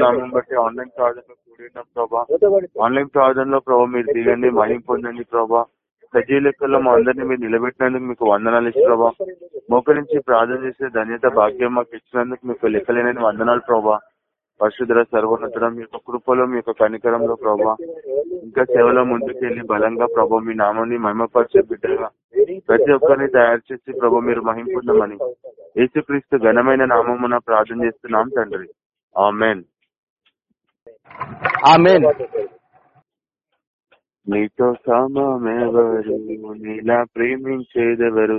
నామం బట్టి ఆన్లైన్ ప్రార్థనలో కూడినాం ప్రభా. ఆన్లైన్ ప్రార్థనలో ప్రభా మీరు దిగండి మహిం పొందండి ప్రభా. సజీవ లెక్కల్లో మా అందరినీ మీరు నిలబెట్టినందుకు మీకు వందనాలు ఇచ్చి ప్రభా. మోకరించి ప్రార్థన చేసే ధన్యత భాగ్యం మాకు ఇచ్చినందుకు మీకు లెక్కలేనని వందనాలు ప్రభా. పరిశుద్ధ సర్వోన్నతుడ మీ యొక్క కృపలో మీ యొక్క కనికరంలో ప్రభా. ఇంకా సేవలో ముందుకెళ్ళి బలంగా ప్రభా మీ నామాన్ని మహిమపరిచే బిడ్డగా ప్రతి ఒక్కరిని తయారు చేసి ప్రభు మీరు మహిం యేసుక్రీస్తు ఘనమైన నామమున ప్రార్థన చేస్తున్నాం తండ్రి. ఆమెన్. నీతో సమమెవరు నీలా ప్రేమించేదెవరు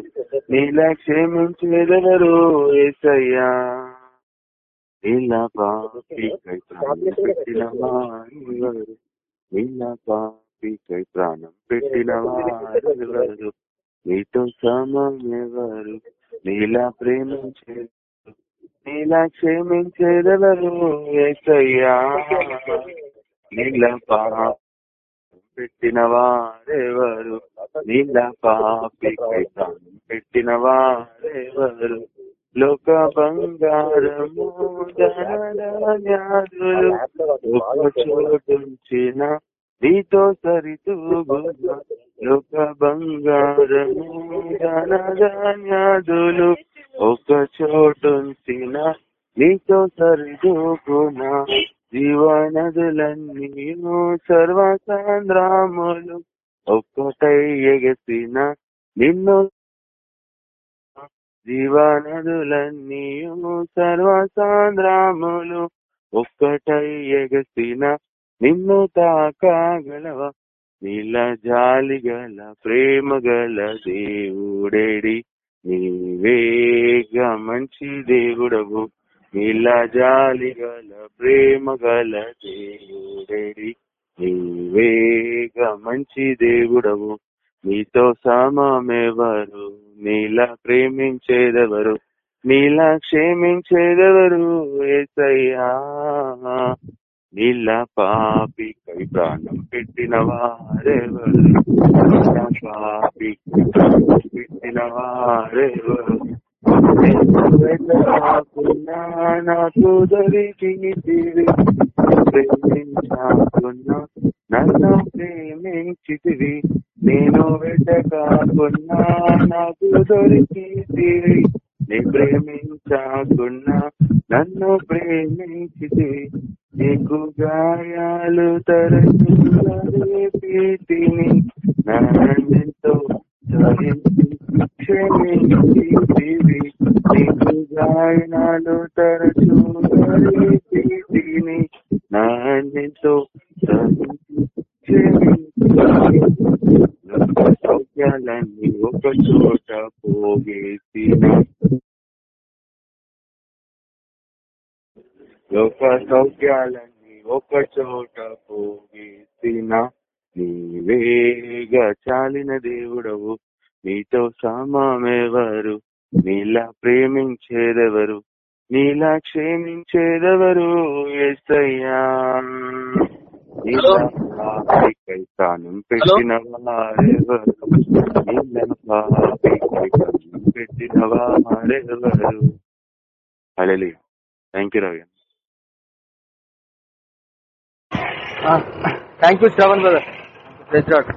నీలా క్షేమించేదెవరు ఏసయ్యా. నీలా పాపికై ప్రాణం పెట్టిన వారు నీలా పాపికై ప్రాణం పెట్టిన వారు నీతో సమమెవరు నీలా ప్రేమించేదెవరు నీలా క్షేమించేదెవరు ఏసయ్యా నీలా పాప పెట్టిన వారెవరు నీళ్ళ పాపికై ప్రాణం పెట్టిన వారెవరు లోక బంగారము చోటుంచిన నీతో సరితూగున ఒక బంగారము ధనధాన్యాదులు ఒక చోటుంచిన నీతో సరిదూకునా జీవనదులన్నీ సర్వసాంద్రాములు ఒక్కటై ఎగసిన నిన్ను జీవనదులన్నీ సర్వసాంద్రాములు ఒక్కటై ఎగసిన నిన్ను తాకాగలవా? నీల జాలి గల ప్రేమ గల దేవుడేడి నీవేగా మంచి దేవుడవు నీల జాలి గల ప్రేమ గల దేవుడేడి నీవేగా మంచి దేవుడవు నీతో సమమెవరు నీలా ప్రేమించేదెవరు నీలా క్షేమించేదెవరు ఏసయ్యా నీళ్ళ పాపికై ప్రాణం పెట్టిన వారెవరు నీళ్ళ పాపికై ప్రాణం పెట్టిన వారెవరు కాకున్నా నాకు దొరికితివి నన్ను ప్రేమించితివి. నేను వెతకాకున్నా నాకు దొరికితివి నీ ప్రేమించాకున్నా నన్ను ప్రేమించితివి. నీకు గాయాలు తరచుని నాన్నెంతో క్షమించితివి. నీకు గాయాలు తరచు నాన్నెంతో సౌఖ్యాలన్నీ ఒక చోట పోగేసిన లోక సౌఖ్యాలన్నీ ఒక చోట పోగేసిన నీవేగా చాలిన దేవుడవు. నీతో సమమెవరు? నీలా ప్రేమించేదెవరు? నీలా క్షేమించేదెవరు? ఎస్సయ్యా నీలా పాపికై పెట్టిన వారెవరు నీలా పాపికై పెట్టిన వారెవరు thank you Ravi thank you Shravan brother press rod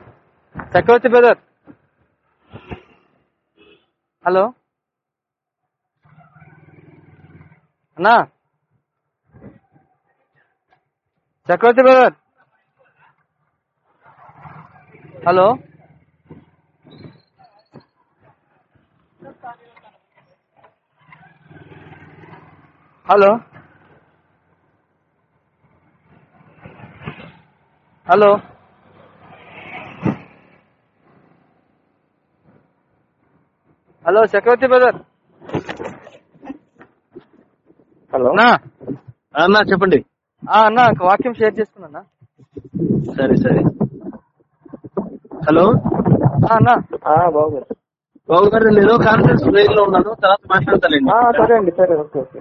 Chakravarthi brother hello అన్నా? Chakravarthi brother hello hello hello. Hello Chakravarthi brother hello. అన్నా. అన్నా చెప్పండి. అన్నా ఒక వాక్యం షేర్ చేసుకున్నా సరే సరే. హలో. అన్నా. బాగుంది బాబు గారు నేను కాన్ఫరెన్స్ బ్రేక్లో ఉన్నాను తర్వాత మాట్లాడతానండి సరే అండి సరే ఓకే ఓకే.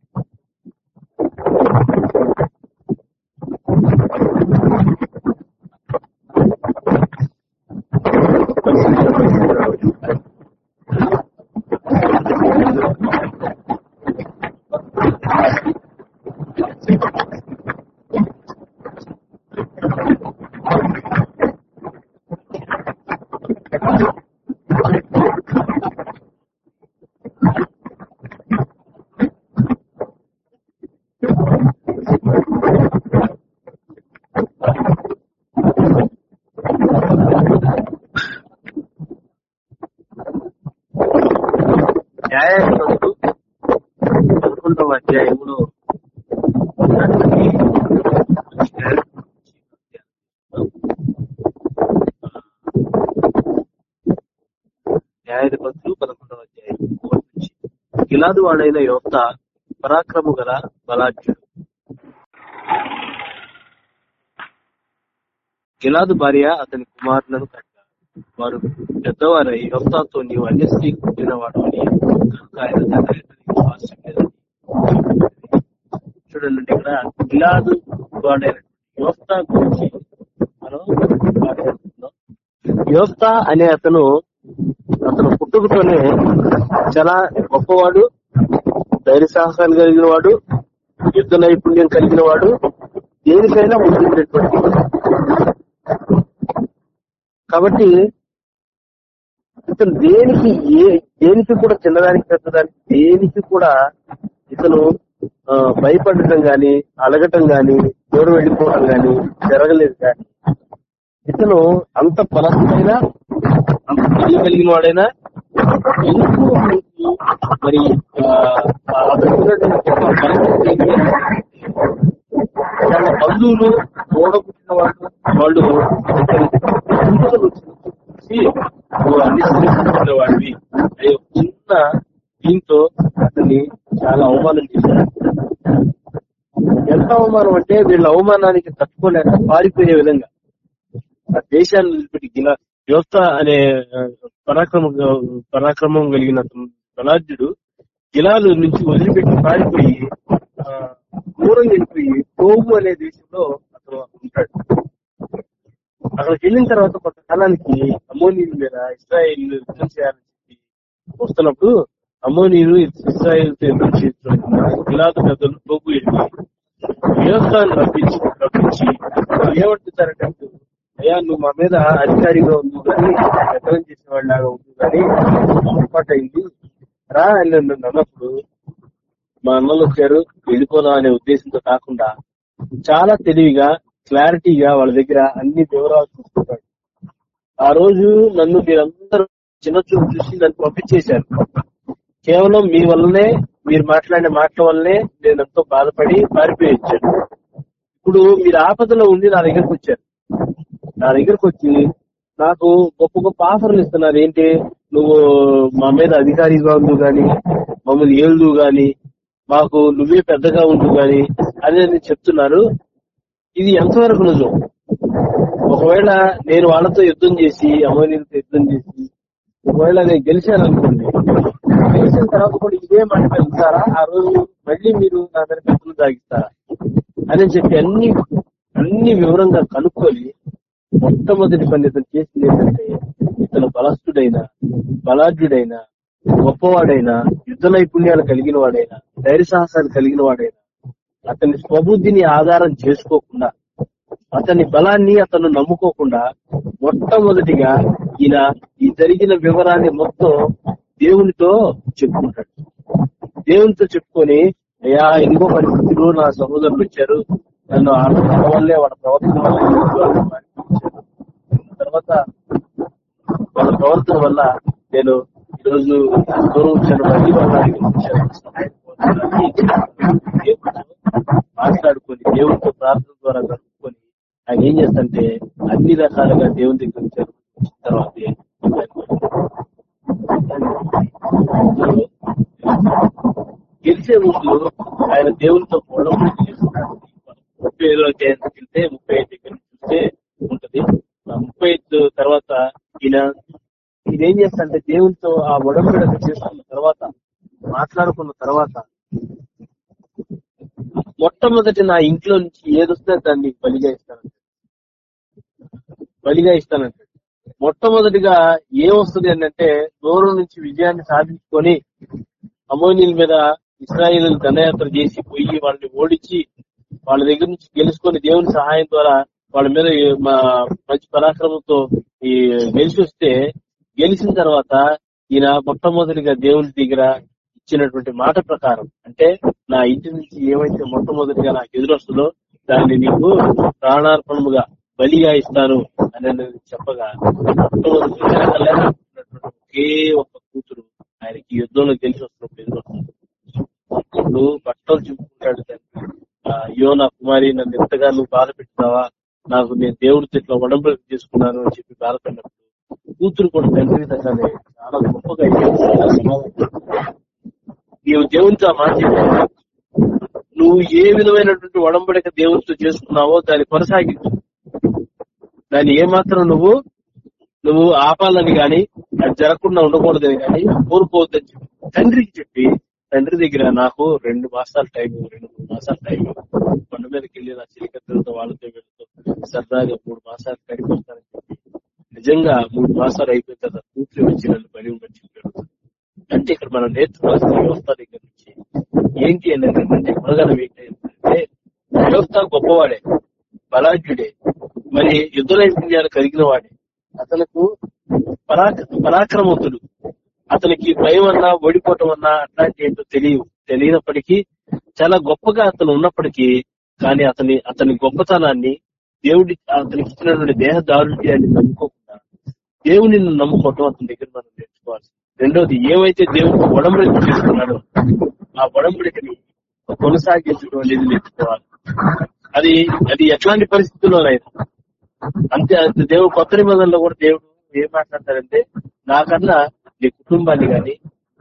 గిలాదు వాడైన యోక్త పరాక్రము గల బలాఢ్యుడు. గిలాదు భార్య అతని కుమారులను కట్టారు వారు పెద్దవారై యోక్తాతో నీవు అన్య స్త్రీ పుట్టినవాడు అని కనుక ఆయన తండ్రి అతనికి లేదని చూడండి ఇక్కడ గిలాదు వాడైన యోక్తా గురించి మనం మాట్లాడుతున్నాం యోక్తా అనే అతను అతను పుట్టుకతోనే చాలా గొప్పవాడు ధైర్య సాహసాలు కలిగిన వాడు యుద్ధ నైపుణ్యం కలిగిన వాడు దేనికైనా ముందున్నటువంటి కాబట్టి ఇతను దేనికి ఏ దేనికి కూడా చిన్నదానికి పెద్దదానికి దేనికి కూడా ఇతను భయపడటం గాని అలగటం గాని దూరం వెళ్ళిపోవడం గాని జరగలేదు కానీ ఇతను అంత బలమైన అంత కలిగిన వాడైనా ఎందుకు మరి వాళ్ళ బంధువులు ఓడబుట్టిన వాళ్ళు వాళ్ళు నువ్వు అన్ని సమస్యలు వాడివి అనే చిన్న దీంతో అతన్ని చాలా అవమానం చేశారు. ఎంత అవమానం అంటే వీళ్ళ అవమానానికి తట్టుకోలేక పారిపోయే విధంగా. ఆ దేశాన్ని వదిలిపెట్టి గిలా యోక్త అనే ఆ, పరాక్రమ పరాక్రమం కలిగిన ధనార్జుడు గిలాలు నుంచి వదిలిపెట్టి పారిపోయి దూరం వెళ్ళిపోయి టోబు అనే దేశంలో అతను ఉంటాడు. అక్కడికి వెళ్ళిన తర్వాత కొంతకాలానికి అమోనీయుల మీద ఇస్రాయేల్ యుద్ధం చేయాలని చెప్పి వస్తున్నప్పుడు అమోనీయులు ఇస్రాయేల్ యుద్ధం చేస్తున్న గిలాదు పెద్దలు టోబు వెళ్ళి వ్యవస్థను రప్పించి రప్పించి ఏమంటున్నారంటే అయ్యా నువ్వు మా మీద అధికారిగా ఉంది కానీ పెద్దలం చేసిన వాళ్ళలాగా ఉంది కానీ పొరపాటు అయింది. రా అని నన్ను అన్నప్పుడు మా అన్నలు వచ్చారు వెళ్ళిపోదాం అనే ఉద్దేశంతో కాకుండా చాలా తెలివిగా క్లారిటీగా వాళ్ళ దగ్గర అన్ని వివరాలు చూసుకుంటాడు ఆ రోజు నన్ను మీరందరూ చిన్న చూపు చూసి నన్ను పంపించేశారు. కేవలం మీ వల్లనే మీరు మాట్లాడిన మాటల వల్లనే నేను ఎంతో బాధపడి పారిపోయించాను ఇప్పుడు మీరు ఆపదలో ఉండి నా దగ్గరకు వచ్చారు. నా దగ్గరకు వచ్చి నాకు గొప్ప గొప్ప ఆఫర్లు ఇస్తున్నారు. ఏంటి? నువ్వు మా మీద అధికారిగా ఉండు గాని మమ్మల్ని ఏళ్ళు గాని మాకు నువ్వే పెద్దగా ఉండు గాని అని చెప్తున్నారు. ఇది ఎంతవరకు నిజం? ఒకవేళ నేను వాళ్ళతో యుద్ధం చేసి అమోనీలతో యుద్ధం చేసి ఒకవేళ నేను గెలిచాను అనుకోండి గెలిచిన తర్వాత కూడా ఇదే మాట పెంచుతారా ఆ రోజు మళ్ళీ మీరు నా దగ్గర పెద్దలు తాగిస్తారా? అని చెప్పి అన్ని అన్ని వివరంగా కనుక్కొని మొట్టమొదటి పని ఇతను చేసింది ఏంటంటే ఇతను బలస్థుడైన బలాఢ్యుడైన గొప్పవాడైనా యుద్ధ నైపుణ్యాలు కలిగిన వాడైనా ధైర్య సాహసాలు కలిగిన వాడైనా అతని స్వబుద్ధిని ఆధారం చేసుకోకుండా అతని బలాన్ని అతను నమ్ముకోకుండా మొట్టమొదటిగా ఈయన ఈ జరిగిన వివరాన్ని మొత్తం దేవునితో చెప్పుకుంటాడు. దేవునితో చెప్పుకొని అయ్యా ఇంకో పరిస్థితులు నా సహోదరులు వచ్చారు. నన్ను ఆడటం వల్లే వాళ్ళ ప్రవర్తన వల్ల ఈ రోజు వాళ్ళు మారిపోయారు. తర్వాత వాళ్ళ ప్రవర్తన వల్ల నేను ఈరోజు దూరం వచ్చాను వాళ్ళకి మాట్లాడుకొని దేవుడితో ప్రార్థన ద్వారా కలుపుకొని ఆయన ఏం చేస్తంటే అన్ని రకాలుగా దేవుని దగ్గర నుంచి తర్వాత గెలిచే ముందు ఆయన దేవునితో కూడా ముప్పై ఐదో వెళ్తే ముప్పై ఐదు దగ్గర చూస్తే ఉంటది. ముప్పై ఐదు తర్వాత ఈయన ఈయన చేస్తాడంటే దేవునితో ఆ ఒడంబడిక చేసుకున్న తర్వాత మాట్లాడుకున్న తర్వాత మొట్టమొదటి నా ఇంట్లో నుంచి ఏదొస్తే దాన్ని బలిగా ఇస్తానంట బలిగా ఇస్తానంట మొట్టమొదటిగా ఏమొస్తుంది అంటే దూరం నుంచి విజయాన్ని సాధించుకొని అమోనీల మీద ఇస్రాయేల్ దండయాత్ర చేసి పోయి వాళ్ళని ఓడించి వాళ్ళ దగ్గర నుంచి గెలుచుకొని దేవుని సహాయం ద్వారా వాళ్ళ మీద మా- మంచి పరాక్రమంతో ఈ గెలిచి వస్తే గెలిచిన తర్వాత ఈయన మొట్టమొదటిగా దేవుని దగ్గర ఇచ్చినటువంటి మాట ప్రకారం అంటే నా ఇంటి నుంచి ఏమైతే మొట్టమొదటిగా నాకు ఎదురొస్తుందో దాన్ని నీకు ప్రాణార్పణముగా బలిగా ఇస్తాను అని అనేది చెప్పగా మొట్టమొదటిగా ఒకే ఒక్క కూతురు ఆయనకి యుద్ధంలో గెలిచి వస్తున్నప్పుడు ఎదురొస్తుంది. ఇప్పుడు బట్టలు చింపుకుంటాడు తండ్రి అయ్యో నా కుమారి నన్ను ఎంతగా నువ్వు బాధ పెట్టున్నావా నాకు నేను దేవుడితో ఇట్లా ఒడంబడి చేసుకున్నాను అని చెప్పి బాధపడినప్పుడు కూతురు కూడా తండ్రి విధంగానే చాలా గొప్పగా నీవు దేవునితో ఆ మాట నువ్వు ఏ విధమైనటువంటి ఒడంబడిక దేవునితో చేసుకున్నావో దాన్ని కొనసాగించు. దాన్ని ఏమాత్రం నువ్వు నువ్వు ఆపాలని గాని అది జరగకుండా ఉండకూడదని గాని కోరుకోవద్దని చెప్పి తండ్రికి చెప్పి తండ్రి దగ్గర నాకు రెండు మాసాల టైం రెండు మూడు మాసాల టైం కొండ మీదకి వెళ్ళి నా చిలికత్తులతో వాళ్ళతో సరదాగా మూడు మాసాలు గడిపొస్తానని చెప్పి నిజంగా మూడు మాసాలు అయిపోయిన తర్వాత కూతురు వచ్చి నన్ను బలి ఉండని అంటే ఇక్కడ మనం నేర్చుకోవాల్సిన వ్యవస్థ దగ్గర నుంచి ఏంటి అని అంటే గుణగణం ఏంటి అంటే వ్యవస్థ గొప్పవాడే బలాఢ్యుడే మరి యుద్ధ నైపుణ్యాలు కలిగిన వాడే. అతనికి పరాక పరాక్రమవంతుడు. అతనికి భయం అన్నా ఓడిపోవటం అన్నా అట్లాంటి ఏంటో తెలియవు. తెలియనప్పటికీ చాలా గొప్పగా అతను ఉన్నప్పటికీ కానీ అతని అతని గొప్పతనాన్ని దేవుడి అతనికి ఇచ్చినటువంటి దేహ దారుణ్యాన్ని నమ్ముకోకుండా దేవుని నమ్ముకోవటం అతని దగ్గర మనం నేర్చుకోవాలి. రెండవది ఏవైతే దేవుడు ఒడంబడిక చేస్తున్నాడో ఆ ఒడంబడికని కొనసాగించడం అనేది నేర్చుకోవాలి. అది అది ఎట్లాంటి పరిస్థితుల్లోనైనా. అంతే దేవుడు కొత్త నిబంధనలో కూడా దేవుడు ఏం మాట్లాడతారంటే నాకన్నా నీ కుటుంబాన్ని గాని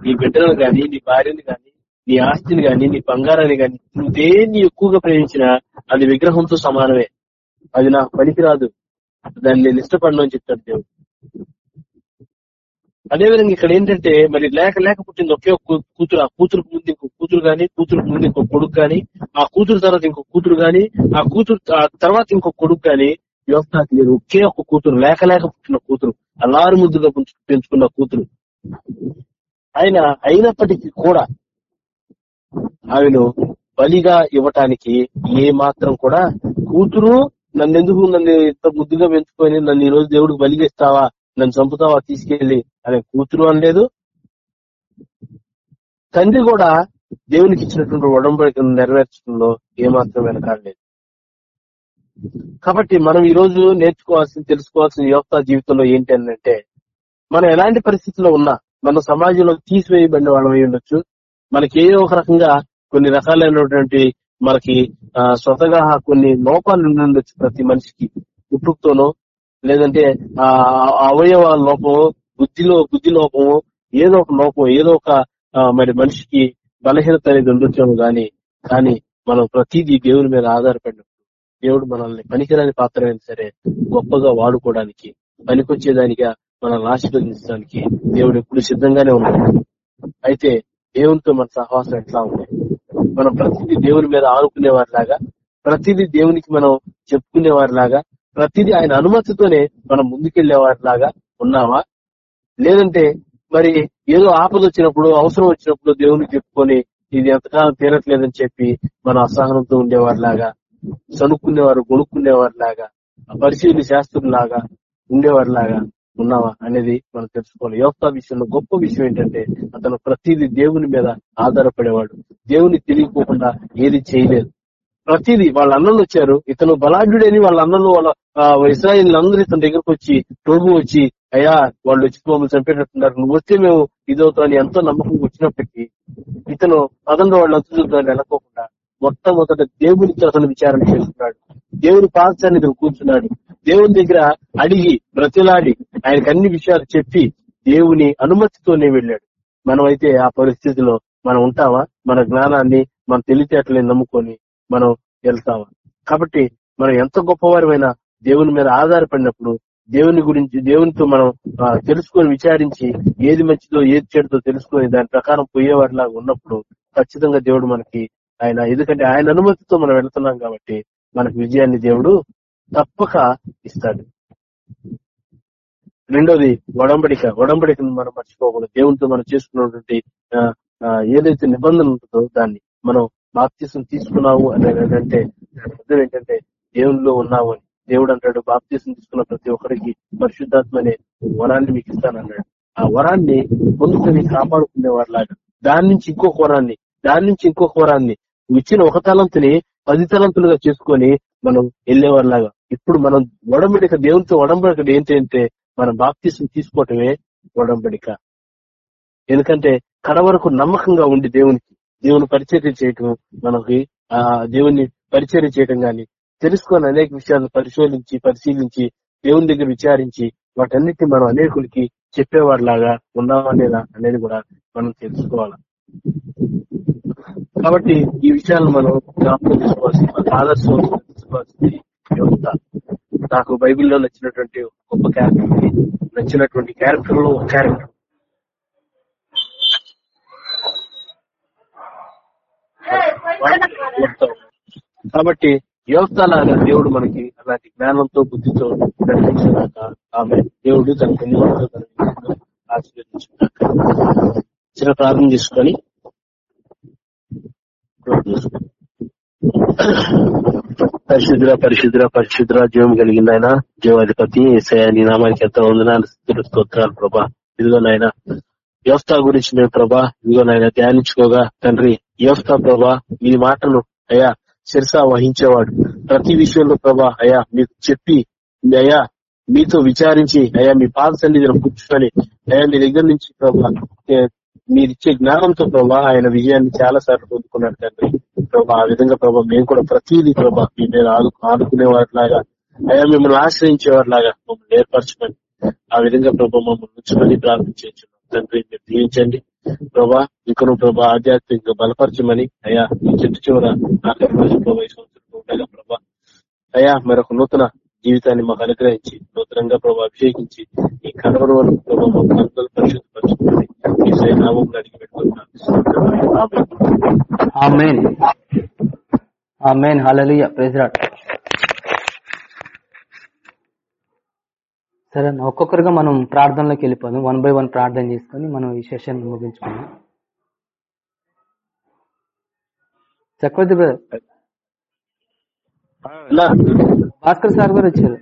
నీ బిడ్డలను గాని నీ భార్యని గాని నీ ఆస్తిని గాని నీ బంగారాన్ని గాని నువ్వు దేన్ని ఎక్కువగా ప్రేమించినా అది విగ్రహంతో సమానమే. అది నాకు పనికిరాదు. దాన్ని నేను ఇష్టపడను అని చెప్తాడు దేవుడు. అదేవిధంగా ఇక్కడ ఏంటంటే మరి లేక లేక పుట్టింది ఒకే ఒక కూతురు. ఆ కూతురుకు ముందు ఇంకో కూతురు గాని కూతురుకు ముందు ఇంకో కొడుకు గాని ఆ కూతురు తర్వాత ఇంకో కూతురు గాని ఆ కూతురు తర్వాత ఇంకో కొడుకు గాని యోగ్యతకి లేదు ఒకే ఒక కూతురు లేక లేక పుట్టిన కూతురు అల్లారు ముద్దుగా పెంచుకున్న కూతురు. ఆయన అయినప్పటికీ కూడా ఆమెను బలిగా ఇవ్వటానికి ఏ మాత్రం కూడా కూతురు నన్ను ఎందుకు నన్ను ఇంత ముద్దుగా పెంచుకొని నన్ను ఈ రోజు దేవుడికి బలిగేస్తావా? నన్ను చంపుతావా? తీసుకెళ్ళి అనే కూతురు అనలేదు. తండ్రి కూడా దేవునికి ఇచ్చినటువంటి ఉడంబడికను నెరవేర్చడంలో ఏమాత్రం వెనకాడలేదు. కాబట్టి మనం ఈ రోజు నేర్చుకోవాల్సింది తెలుసుకోవాల్సిన యువత జీవితంలో ఏంటి అని అంటే మనం ఎలాంటి పరిస్థితుల్లో ఉన్నా మన సమాజంలో తీసివేయబడిన వాళ్ళమై ఉండొచ్చు. మనకి ఏదో ఒక రకంగా కొన్ని రకాలైనటువంటి మనకి ఆ, స్వతగా కొన్ని లోపాలు ఉండొచ్చు ప్రతి మనిషికి పుట్టుకతోనో లేదంటే ఆ అవయవాల లోపము బుద్ధిలో బుద్ధి లోపము ఏదో ఒక లోపం ఏదో ఒక మరి మనిషికి బలహీనత అనేది ఉండొచ్చాము గాని కానీ మనం ప్రతిదీ దేవుని మీద ఆధారపడినప్పుడు దేవుడు మనల్ని పనికిరాని పాత్రమైనా సరే గొప్పగా వాడుకోవడానికి పనికొచ్చేదానిగా మనల్ని ఆశీర్వదించడానికి దేవుడు ఎప్పుడు సిద్ధంగానే ఉన్నాడు. అయితే దేవునితో మన సహవాసం ఎట్లా ఉంది మనం ప్రతిదీ దేవుని మీద ఆనుకునే వారిలాగా ప్రతిదీ దేవునికి మనం చెప్పుకునే వారిలాగా ప్రతిదీ ఆయన అనుమతితోనే మనం ముందుకెళ్ళే వారిలాగా ఉన్నావా లేదంటే మరి ఏదో ఆపద వచ్చినప్పుడు అవసరం వచ్చినప్పుడు దేవునికి చెప్పుకొని ఇది ఎంతకాలం తీరట్లేదని చెప్పి మన అసహనంతో ఉండేవారిలాగా చనుక్కునేవారు కొనుక్కునేవారిలాగా పరిశీలి శాస్త్రులాగా ఉండేవారిలాగా ఉన్నావా అనేది మనం తెలుసుకోవాలి. యోక్త విషయంలో గొప్ప విషయం ఏంటంటే అతను ప్రతిది దేవుని మీద ఆధారపడేవాడు. దేవుని తెలియకోకుండా ఏది చేయలేదు. ప్రతిదీ వాళ్ళ అన్నలు వచ్చారు. ఇతను బలాఢ్యుడని వాళ్ళ అన్నలు వాళ్ళ ఇస్రాయిల్ అందరూ ఇతని దగ్గరకు వచ్చి టోబు వచ్చి అయ్యా వాళ్ళు వచ్చి మమ్మల్ని చంపేటట్టున్నారు. నువ్వు వస్తే మేము ఇదవుతామని ఎంతో నమ్మకం వచ్చినప్పటికీ ఇతను అదంలో వాళ్ళు అంతుతాన్ని వెళ్ళకోకుండా మొట్టమొదట దేవునితో అతను విచారణ చేస్తున్నాడు. దేవుని పాదశాన్ని కూర్చున్నాడు. దేవుని దగ్గర అడిగి బ్రతిలాడి ఆయనకు అన్ని విషయాలు చెప్పి దేవుని అనుమతితోనే వెళ్ళాడు. మనమైతే ఆ పరిస్థితిలో మనం ఉంటామా? మన జ్ఞానాన్ని మన తెలివితేటలని నమ్ముకొని మనం వెళ్తామా? కాబట్టి మనం ఎంత గొప్పవారమైనా దేవుని మీద ఆధారపడినప్పుడు దేవుని గురించి దేవునితో మనం తెలుసుకొని విచారించి ఏది మంచిదో ఏది చెడుతో తెలుసుకొని దాని ప్రకారం పోయేవాడిలాగా ఉన్నప్పుడు ఖచ్చితంగా దేవుడు మనకి ఆయన ఎందుకంటే ఆయన అనుమతితో మనం వెళ్తున్నాం కాబట్టి మనకు విజయాన్ని దేవుడు తప్పక ఇస్తాడు. రెండోది ఒడంబడిక. ఒడంబడికను మనం మర్చిపోకూడదు. దేవునితో మనం చేసుకున్నటువంటి ఆ, ఏదైతే నిబంధన ఉంటుందో దాన్ని మనం బాప్తీసం తీసుకున్నాము అనేదంటే అంటే అర్థం ఏంటంటే దేవునిలో ఉన్నావు అని. దేవుడు అంటాడు బాప్తీసం తీసుకున్న ప్రతి ఒక్కరికి పరిశుద్ధాత్మ అనే వరాన్ని మీకు ఇస్తానన్నాడు. ఆ వరాన్ని పొందుకొని కాపాడుకునే వారిలాగా దాని నుంచి ఇంకొక వరాన్ని దాని నుంచి ఇంకొక వరాన్ని ఇచ్చిన ఒక తలంతుని పది తలంతులుగా చేసుకొని మనం వెళ్ళేవారిలాగా ఇప్పుడు మనం ఒడంబడిక దేవునితో ఒడంబడిక ఏంటంటే మనం బాప్తీసం తీసుకోవటమే ఒడంబడిక. ఎందుకంటే కడ వరకు నమ్మకంగా ఉండి దేవునికి దేవుని పరిచర్య చేయటం మనకి ఆ దేవుని పరిచర్య చేయటం గాని తెలుసుకొని అనేక విషయాలను పరిశోధించి పరిశీలించి దేవుని దగ్గర విచారించి వాటన్నిటిని మనం అనేకులకి చెప్పేవాడిలాగా ఉన్నామా లేదా అనేది కూడా మనం తెలుసుకోవాలి. కాబట్టి ఈ విషయాలను మనం జ్ఞాపకం తీసుకోవాల్సింది ఆదర్శం తీసుకోవాల్సింది యువత నాకు బైబిల్లో నచ్చినటువంటి గొప్ప క్యారెక్టర్ నచ్చినటువంటి క్యారెక్టర్లో ఒక క్యారెక్టర్ కాబట్టి వ్యవస్థ లాగా దేవుడు మనకి అలాంటి జ్ఞానంతో బుద్ధితో నడిపించాక ఆమె దేవుడు తన పుణ్యంతో చిన్న ప్రార్థన చేసుకొని క్లోజ్ పరిశుద్ర పరిశుద్ర పరిశుద్ర జీవం కలిగిన ఆయన. జీవాధిపతి ఏసయ నీ నామానికి ఎంత వందనాలు స్తోత్రాలు ప్రభా. ఇదిగో నాయన వ్యవస్థ గురించి మేము ప్రభా ఇదిగో నాయన ధ్యానించుకోగా. తండ్రి వ్యవస్థ ప్రభా మీ మాటను అయా శిరస వహించేవాడు. ప్రతి విషయంలో ప్రభా అయా మీకు చెప్పి అయా మీతో విచారించి అయా మీ పాద సన్నిధిలో కూర్చొని అయా మీ దగ్గర నుంచి ప్రభా మీరిచ్చే జ్ఞానంతో ప్రభా ఆయన విజయాన్ని చాలా సార్లు పొందుకున్నాడు తండ్రి. ప్రభా ఆ విధంగా ప్రభా మేము కూడా ప్రతిదీ ప్రభా మీ మీద ఆదు ఆదుకునే వారిలాగా అయ్యా మిమ్మల్ని ఆశ్రయించేవారిలాగా మమ్మల్ని ఏర్పరచుకొని ఆ విధంగా ప్రభా మమ్మల్ని ఉంచుకొని ప్రార్థించు తండ్రి మీరు దీవించండి. ప్రభా ఇంకను ప్రభా ఆధ్యాత్మిక బలపరచమని అయ్యా ఈ చెట్టు చివర ఆఖరి రోజు ప్రభా ఈ సంవత్సరం ఉండగా ప్రభా అయ్యా మరొక నూతన జీవితాన్ని మాకు అనుగ్రహించి నూతనంగా ప్రభా అభిషేకించి ఈ కనుమరు వరకు ప్రభా మాకు అందరూ పరిశుద్ధపరచుకోండి ఈ సైనామం అడిగి పెట్టుకుంటున్నాను. సరే అన్న, ఒక్కొక్కరుగా మనం ప్రార్థనలోకి వెళ్ళిపోదాం. వన్ బై వన్ ప్రార్థన చేసుకొని మనం ఈ సెషన్ ముగించుకుందాం. చక్రవర్తి బ్రదర్ భాస్కర్ సార్ గారు వచ్చారు.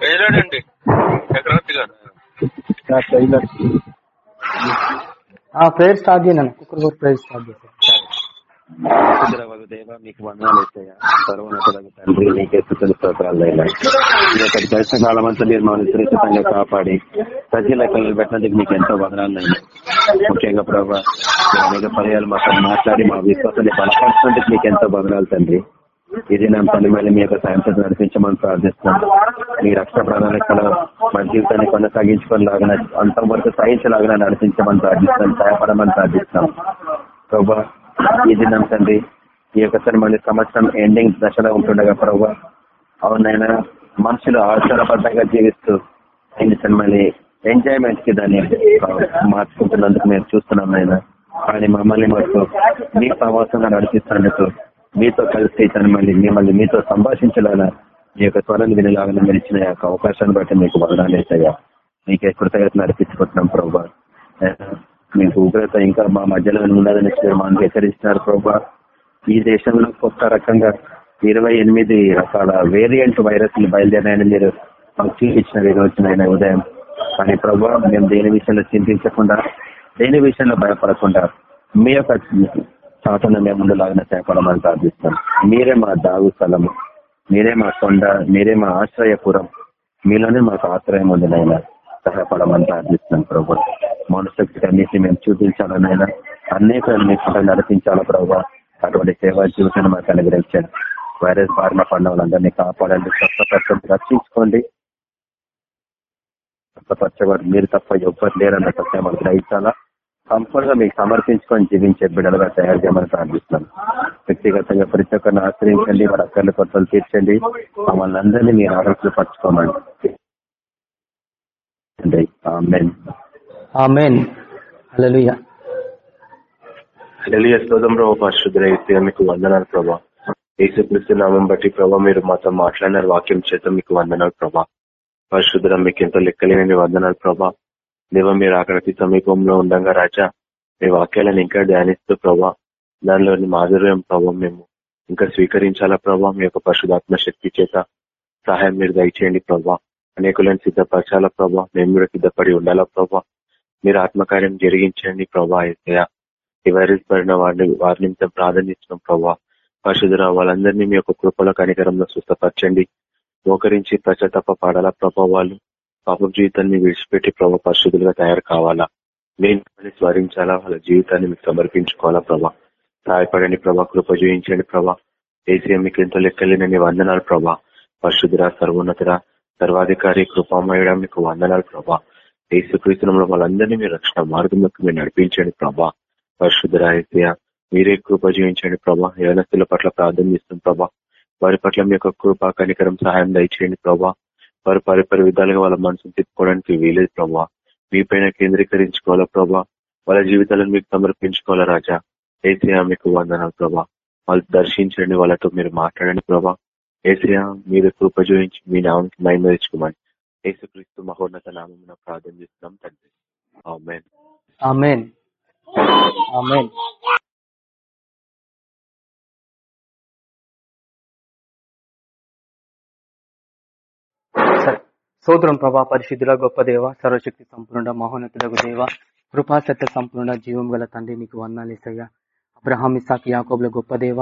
వెళ్ళాడండి చక్రవర్తి గారు. ప్రేయర్ స్టార్ట్ ఒక్కొక్కరు కూడా ప్రేయర్ స్టార్ట్ చేశారు. పరిశుద్ధుడవగు దేవ మీకు వందనాలు ఇస్తాయా సర్వోన్నతులకు తండ్రి నీకే స్థుతులు స్తోత్రాలు ఈ యొక్క దర్శన కాలం అంతా మీరు మమ్మల్ని సురక్షితంగా కాపాడి ప్రజల లెక్కలు పెట్టినందుకు మీకు ఎంతో వందనాలు ముఖ్యంగా ప్రభావ అనేక పర్యాలు మాతో మాట్లాడి మా విశ్వాసాన్ని బలపరుచినందుకు మీకు ఎంతో వదనాలు తండ్రి. ఇది నా తల్లి మళ్ళీ మీ యొక్క సాయంత్రం నడిపించమని ప్రార్థిస్తున్నాను మీ రక్షణ ప్రణాళికలో మన జీవితాన్ని కొనసాగించుకొని లాగా అంతవరకు సహించలాగా నడిపించమని ప్రార్థిస్తాను సహాయపడమని ప్రార్థిస్తాం ప్రభా ఈ దినం తండ్రి ఈ యొక్క మళ్ళీ సంవత్సరం ఎండింగ్ దశలో ఉంటుండగా ప్రభా అవునైనా మనుషులు ఆచారబద్ధంగా జీవిస్తూ ఎన్నిసార్లు మళ్ళీ ఎంజాయ్మెంట్కి దాన్ని మార్చుకుంటున్నందుకు మేము చూస్తున్నాం నాయన. కానీ మమ్మల్ని మాకు మీ సమాసంగా నడిపిస్తున్నందుకు మీతో కలిసి తను మళ్ళీ మిమ్మల్ని మీతో సంభాషించాలన్న మీ యొక్క త్వరను వినలాగా మీరు ఇచ్చిన యొక్క అవకాశాన్ని బట్టి మీకు వదనాలు వేసాయా. మీకే కృతజ్ఞత నడిపించుకుంటున్నాం ప్రభా. మీకు ఉగ్రత ఇంకా మా మధ్యలో ఉన్నదని మనం హెచ్చరిస్తున్నారు ప్రభా. ఈ దేశంలో కొత్త రకంగా ఇరవై ఎనిమిది రకాల వేరియంట్ వైరస్లు బయలుదేరాయని మీరు మాకు చూపించిన ఈ ఉదయం. కానీ ప్రభా మేము దేని విషయంలో చింతించకుండా దేని విషయంలో భయపడకుండా మీ యొక్క చాటన మేము ముందులాగిన చేపడమని ప్రార్థిస్తాం. మీరే మా దాగు స్థలము మీరే మా కొండ మీరే మా ఆశ్రయపురం మీలోనే మాకు ఆశ్రయం ఉంది నాయన సహాయపడమని ప్రార్థిస్తున్నాం ప్రభు. మనుషులకి అన్నిటి మేము చూపించాలనైనా అనేక మీ పట్ల నడిపించాలా ప్రభావ అటువంటి సేవా జీవితాన్ని మాకు అనుగ్రహించండి. వైరస్ బారిన పడిన వాళ్ళందరినీ కాపాడండి. స్వస్థపరచండి. రక్షించుకోండి. స్వస్థపరచబడి మీరు తప్ప ఎవ్వరు లేరన్న సత్యం మనకు గ్రహించాలా? కంఫర్ట్గా మీకు సమర్పించుకొని జీవించే బిడ్డలుగా తయారు చేయమని ప్రార్థిస్తున్నాను వ్యక్తిగతంగా ప్రతి ఒక్కరిని ఆశ్రయించండి. వారి అక్కర్లు కొత్తలు తీర్చండి. మమ్మల్ని అందరినీ మీరు ఆరోగ్యలు ఆమెన్. ఆమెన్ హల్లెలూయా స్తోత్రం ప్రభావ పరిశుద్ధ మీకు వందనాలు ప్రభా. ఏసుక్రీస్తు నామం బట్టి ప్రభా మీరు మాతో మాట్లాడినారు వాక్యం చేత మీకు వందనాలు ప్రభా. పరిశుద్ధ మీకు ఎంతో లెక్కలేని వందనాలు ప్రభా. దేవ మీరు అక్కడికి సమీపంలో ఉండగా రాజా. మీ వాక్యాలను ఇంకా ధ్యానిస్తూ ప్రభా. దానిలోని మాధుర్యం ప్రభావం మేము ఇంకా స్వీకరించాలా ప్రభా? మీ యొక్క పరిశుధాత్మ శక్తి చేత సహాయం మీరు దయచేయండి ప్రభా. అనేకులను సిద్ధపరచాలా ప్రభా? మేము కూడా సిద్ధపడి ఉండాలా ప్రభా? మీరు ఆత్మకార్యం జరిగించండి ప్రభా అయితే ఈ వైరస్ పడిన వారిని వారి నిమిత్తం ప్రార్థనించడం ప్రభా పరిశుధర వాళ్ళందరినీ మీ యొక్క కృపల కనికరంలో స్వస్థపరచండి. మోకరించి పశ్చాత్తాప పాడాలా ప్రభా వాళ్ళు? పాప జీవితాన్ని విడిచిపెట్టి ప్రభా పరిశుద్ధులుగా తయారు కావాలా? నేను స్మరించాలా? వాళ్ళ జీవితాన్ని మీకు సమర్పించుకోవాలా ప్రభా? సహాయపడండి ప్రభా కృప చూపించండి ప్రభా. ఏసీ మీకు ఎంతో లెక్కలేనని వందనాలు ప్రభా. పరిశుద్ధుర సర్వోన్నతర సర్వాధికారి కృపామయడం మీకు వందనాలు ప్రభా. ఏసుక్రీస్తునంలో వాళ్ళందరినీ మీరు రక్షణ మార్గంలోకి మీరు నడిపించండి ప్రభా. పరిశుద్ధర మీరే కృప జీవించండి ప్రభా. యవనస్తుల పట్ల ప్రార్థన చేస్తుంది ప్రభా. వారి పట్ల మీ యొక్క కృపా కనికరం సహాయం దయచేయండి ప్రభా. వారు పరిపరి విధాలుగా వాళ్ళ మనసును తిప్పుకోవడానికి వీలేదు ప్రభా. మీ పైన కేంద్రీకరించుకోవాలా ప్రభా? వాళ్ళ జీవితాలను మీకు సమర్పించుకోవాలా రాజా? ఏసయా మీకు వందనాలు ప్రభా. వాళ్ళు దర్శించండి వాళ్ళతో మీరు మాట్లాడండి ప్రభా. ఏసయా మీరు కృప చూపించి మీ నామంకి మైండ్ తెచ్చుకోమని యేసుక్రీస్తు మహోన్నత నామం ప్రార్థన చేస్తున్నాం తండ్రి. ఆమెన్. ఆమెన్. ఆమెన్. సోదరం ప్రభా పరిశుద్ధుల గొప్ప దేవ సర్వశక్తి సంపూర్ణ మహోన్నతులకు దేవ కృపాసత్య సంపూర్ణ జీవం గల తండ్రి నీకు వందాలేసయ్యా అబ్రహాం ఇసాక్ యాకోబుల గొప్ప దేవ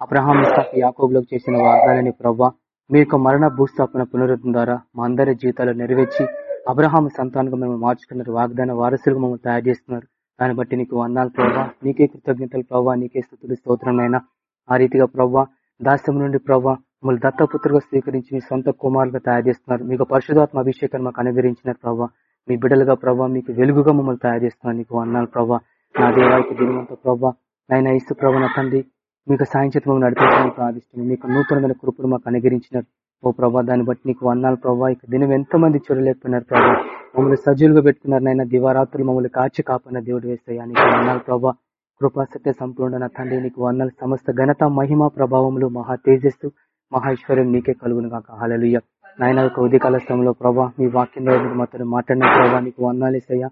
అబ్రహాం ఇసాక్ యాకోబులకు చేసిన వాగ్దానాన్ని ప్రభా మీ యొక్క మరణ భూస్థాపన పునరుద్ధం ద్వారా మా అందరి జీవితాలు నెరవేర్చి అబ్రహాం సంతానంగా మేము మార్చుకున్నారు. వాగ్దాన వారసులుగా మమ్మల్ని తయారు చేస్తున్నారు. దాన్ని బట్టి నీకు వందాలు ప్రభా. నీకే కృతజ్ఞతలు ప్రభా. నీకే స్థుతులు స్తోత్రమైనా ఆ రీతిగా ప్రభా దాస్యం నుండి ప్రభా మమ్మల్ని దత్తపుత్రుగా స్వీకరించి మీ సొంత కుమారులుగా తయారు చేస్తున్నారు. మీకు పరిశుధాత్మ అభిషేకాన్ని మాకు అనుగ్రహించినారు ప్రవ్వా మీ బిడ్డలుగా ప్రభావ మీకు వెలుగుగా మమ్మల్ని తయారు చేస్తున్నారు. నీకు వందాలు ప్రభా. నా దేవానికి దినవంత ప్రభా నాయన ఇసు ప్రభా నా తండ్రి. మీకు సాయం చేతి మమ్మల్ని నడిపించడానికి ప్రార్థిస్తున్నాను మీకు నూతనమైన కృపను మాకు అనుగరించినారు ఓ ప్రభా దాన్ని బట్టి నీకు వందాలు ప్రభావ ఇక దినం ఎంతో మంది చూడలేకపోయినారు ప్రభా. మమ్మల్ని సజీవులుగా పెట్టుకున్నారు నాయన దివారాత్రులు మమ్మల్ని కాచి కాపాడిన దేవుడు వేస్తాయా నీకు వందాలు ప్రభా. కృపా సంపూర్ణ నా తండ్రి నీకు వందాలు సమస్త ఘనత మహిమ ప్రభావములు మహా తేజస్సు మహేశ్వర్యం నీకే కలుగును కాక హలలుయ్య నాయన యొక్క ఉదయకాల సమయంలో ప్రభా మీ వాక్యం ద్వారా మీరు మాతో మాట్లాడిన ప్రభా నీకు వందాలేసయ్యా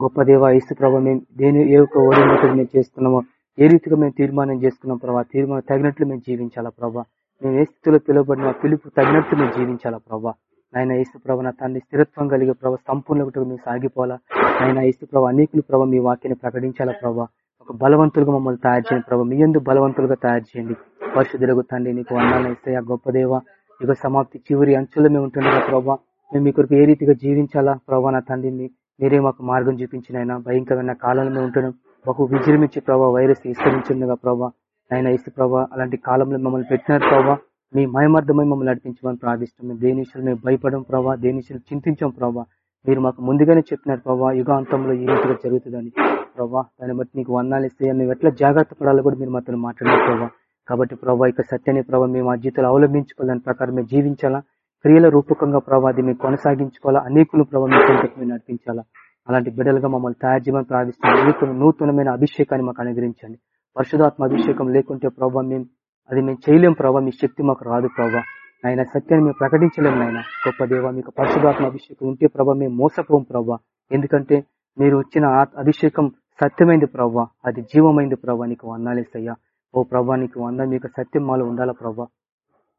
గొప్ప దేవ ఇసు ప్రభా మేము దేని ఏ ఒక్క ఓడినప్పుడు మేము చేస్తున్నామో ఏ రీతిగా మేము తీర్మానం చేసుకున్నాం ప్రభా? తీర్మానం తగినట్లు మేము జీవించాలా ప్రభా? మేము ఏ స్థితిలో పిలువబడిన పిలుపు తగినట్లు మేము జీవించాలా ప్రభా? నాయన ఏసు ప్రభా నా తండ్రి స్థిరత్వం కలిగే ప్రభా సంపూర్ణ మేము సాగిపోవాలా? నాయన ఈసు ప్రభా అనేకులు ప్రభా మీ వాక్యాన్ని ప్రకటించాలా ప్రభా? ఒక బలవంతులుగా మమ్మల్ని తయారు చేయండి ప్రభావ మీ ఎందు బలవంతులుగా తయారు చేయండి. పరిశుద్ధులకు తండ్రి నీకు వందాలు ఇస్తాయి ఆ గొప్ప దేవ. యుగ సమాప్తి చివరి అంచుల్లో మేము ఉంటుండగా ప్రభా. మేము మీ కొరకు ఏ రీతిగా జీవించాలా ప్రభా నా తండ్రిని? మీరే మాకు మార్గం చూపించినైనా భయంకరమైన కాలంలో మేము ఉంటున్నాం. బహు విజృంభించి ప్రభా వైరస్ విస్తరించిందిగా ప్రభా ఆయన ఇసు ప్రభా అలాంటి కాలంలో మమ్మల్ని పెట్టినారు ప్రభా మీ మయమర్థమై మమ్మల్ని నడిపించమని ప్రార్థిస్తున్నాం. దేని విషయాలు మేము భయపడం ప్రభా దేని విషయాలు చింతించాం ప్రభా మీరు మాకు ముందుగానే చెప్పినారు ప్రభా యుగాంతంలో ఈ రీతిగా జరుగుతుందని ప్రభా దాన్ని బట్టి నీకు వందాలు ఇస్తే మేము ఎట్లా జాగ్రత్త పడాలో కూడా మీరు మాతో మాట్లాడారు ప్రభా. కాబట్టి ప్రభా ఇక సత్యాన్ని ప్రభావ మేము ఆ జీవితాలు అవలంబించుకోవాలని ప్రకారం మేము జీవించాలా? క్రియల రూపకంగా ప్రభా అది మేము కొనసాగించుకోవాలా? అనేకులు ప్రభావ మీ మేము నడిపించాలా? అలాంటి బిడ్డలుగా మమ్మల్ని తయారు చేయమని ప్రార్థిస్తున్నాం. నూతన నూతనమైన అభిషేకాన్ని మాకు అనుగ్రహించండి. పరిశుధాత్మ అభిషేకం లేకుంటే ప్రభావ మేము అది మేము చేయలేం ప్రభావ మీ శక్తి మాకు రాదు ప్రభావ ఆయన సత్యాన్ని మేము ప్రకటించలేము నాయన. గొప్ప దేవ మీకు పరిశుధాత్మ అభిషేకం ఉంటే ప్రభావ మేము మోసపోం ప్రభావ ఎందుకంటే మీరు వచ్చిన అభిషేకం సత్యమైంది ప్రభావ అది జీవమైంది ప్రభావ నీకు వందాలేసయ్యా ఓ ప్రభా నీకు వంద మీకు సత్యం మాలో ఉండాలా ప్రభా?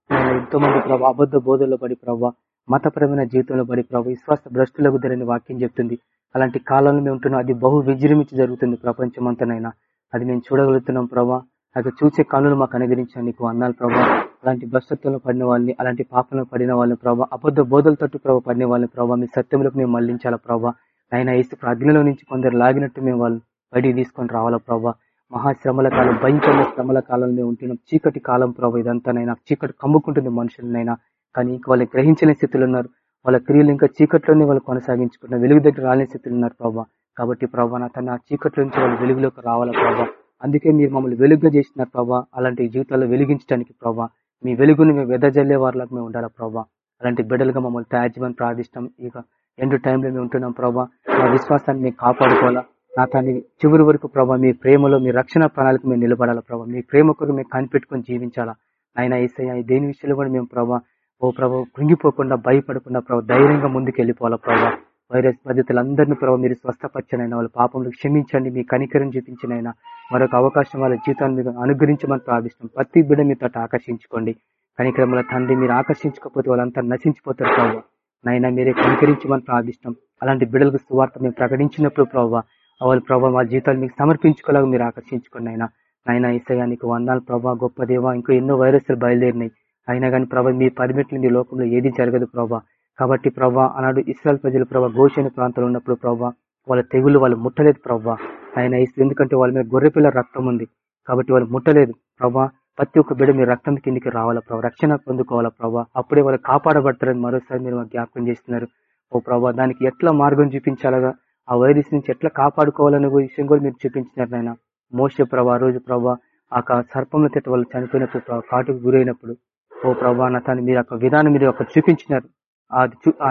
నేను ఎంతో మంది ప్రభావ అబద్ధ బోధల్లో పడి ప్రభా మతపరమైన జీవితంలో పడి ప్రభా విశ్వాస భ్రష్టులకు ధరని వాక్యం చెప్తుంది. అలాంటి కాలంలో మేము ఉంటున్నాం. అది బహు విజృంభించి జరుగుతుంది ప్రపంచమంతనైనా. అది మేము చూడగలుగుతున్నాం ప్రభా. అది చూసే కనులు మాకు అనుగ్రహించాను నీకు అన్నాలు ప్రభా. అలాంటి భ్రష్టత్వంలో పడిన వాళ్ళని అలాంటి పాపంలో పడిన వాళ్ళని ప్రభా అబద్ధ బోధల తట్టు ప్రభావ పడిన వాళ్ళని ప్రభావ మీ సత్యంలోకి మేము మళ్ళించాలా ప్రభా. ఆయన వేసి అగ్నిలో నుంచి కొందరు లాగినట్టు మేము వాళ్ళు బయటికి తీసుకొని రావాలా ప్రభా. మహాశ్రమల కాలం భయంకరమైన శ్రమల కాలంలో మేము ఉంటున్నాం. చీకటి కాలం ప్రభావ ఇదంతానైనా. చీకటి కమ్ముకుంటుంది మనుషులనైనా. కానీ ఇంకా వాళ్ళు గ్రహించలేని స్థితిలో ఉన్నారు. వాళ్ళ క్రియలు ఇంకా చీకట్లోనే వాళ్ళు కొనసాగించుకుంటున్నారు వెలుగు దగ్గర రాలేని స్థితిలో ఉన్నారు ప్రభావ కాబట్టి ప్రభా నా తన చీకట్లో నుంచి వాళ్ళు వెలుగులోకి రావాలా ప్రభా? అందుకే మీరు మమ్మల్ని వెలుగుగా చేసినారు ప్రభా. అలాంటి జీవితాల్లో వెలిగించడానికి ప్రభా మీ వెలుగుని మేము వెదజల్లే వారిలాగా మేము ఉండాలా ప్రభా? అలాంటి బిడ్డలుగా మమ్మల్ని తయారు చేయమని ప్రార్థిస్తాం. ఇక ఎండు టైంలో మేము ఉంటున్నాం ప్రభా. మా విశ్వాసాన్ని మేము కాపాడుకోవాలా? నా తన చివరి వరకు ప్రభా మీ ప్రేమలో మీ రక్షణ ప్రణాళిక మేము నిలబడాలా ప్రభా? మీ ప్రేమ కొరకు మేము కనిపెట్టుకుని జీవించాలా? ఆయన ఏసయ్య దేని విషయంలో కూడా మేము ప్రభా ఓ ప్రభు కృంగిపోకుండా భయపడకుండా ప్రభు ధైర్యంగా ముందుకు వెళ్ళిపోవాలా ప్రభావ వైరస్ బాధితులందరినీ ప్రభావ మీరు స్వస్థపరచనైనా వాళ్ళ పాపంలో క్షమించండి మీ కనికరం చూపించినైనా మరొక అవకాశం వాళ్ళ జీవితాన్ని మీకు అనుగ్రహించమని ప్రార్థిస్తాం ప్రతి బిడ్డ మీతో తట ఆకర్షించుకోండి. కనికరముల తండ్రి మీరు ఆకర్షించకపోతే వాళ్ళంతా నశించిపోతారు ప్రభావ నైనా మీరే కనికరించమని ప్రార్థిస్తాం అలాంటి బిడ్డలకు సువార్త మేము ప్రకటించినప్పుడు ప్రభావ వాళ్ళ ప్రభావ వాళ్ళ జీవితాలు మీకు సమర్పించుకోలేక మీరు ఆకర్షించుకోండి అయినా నైనా ఈసయానికి వందాలు ప్రభావ గొప్ప దేవ ఇంకో ఎన్నో వైరస్లు బయలుదేరినాయి. అయినా కానీ ప్రభా మీ పరిమిట్లు ఈ లోకంలో ఏది జరగదు ప్రభా. కాబట్టి ప్రభా ఆనాడు ఇస్రాయల్ ప్రజలు ప్రభా గోషణ ప్రాంతంలో ఉన్నప్పుడు ప్రభా వాళ్ళ తెగులు వాళ్ళు ముట్టలేదు ప్రభా. ఆయన ఎందుకంటే వాళ్ళ మీద గొర్రెపిల్ల రక్తం ఉంది. కాబట్టి వాళ్ళు ముట్టలేదు ప్రభా. ప్రతి ఒక్క బిడ మీ రక్తం కిందికి రావాలా ప్రభా? రక్షణ పొందుకోవాలా ప్రభా? అప్పుడే వాళ్ళు కాపాడబడతారని మరోసారి మీరు మాకు జ్ఞాపకం చేస్తున్నారు. ఓ ప్రభా దానికి ఎట్లా మార్గం చూపించాలగా ఆ వైరస్ నుంచి ఎట్లా కాపాడుకోవాలనే విషయం కూడా మీరు చూపించినారు నాయన. మోసే ప్రభా రోజు ప్రభా ఆ సర్పంలో తిట్ట వాళ్ళు చనిపోయినప్పుడు కాటుకు గురైనప్పుడు ఓ ప్రభా నా తను మీరు ఒక విధానం మీరు ఒక చూపించినారు.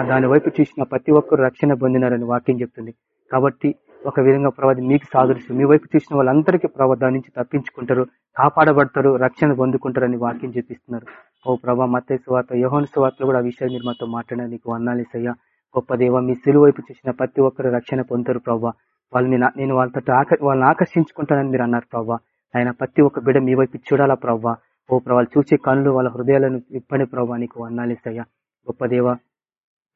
దాని వైపు చూసిన ప్రతి ఒక్కరు రక్షణ పొందినారని వాక్యం చెప్తుంది. కాబట్టి ఒక విధంగా ప్రభావ మీకు సాదృశ్యం. మీ వైపు చూసిన వాళ్ళందరికీ ప్రభావ దాని నుంచి తప్పించుకుంటారు కాపాడబడతారు రక్షణ పొందుకుంటారని వాక్యం చూపిస్తున్నారు ఓ ప్రభా మత స్వార్త యోహన్ స్వార్తలు కూడా ఆ విషయాన్ని మీరు మాతో మాట్లాడారు నీకు వందాలేసయ్యా గొప్ప దేవ మీ సిలు వైపు చూసిన ప్రతి ఒక్కరు రక్షణ పొందుతారు ప్రభావ వాళ్ళని నేను వాళ్ళతో వాళ్ళని ఆకర్షించుకుంటానని మీరు అన్నారు ప్రభావ ఆయన ప్రతి ఒక్క బిడ మీ వైపు చూడాలా ప్రభావ ఓ ప్రభావాలు చూసే కళ్ళు వాళ్ళ హృదయాలను ఇప్పని ప్రభావ నీకు వందాలేసయ్యా గొప్ప దేవ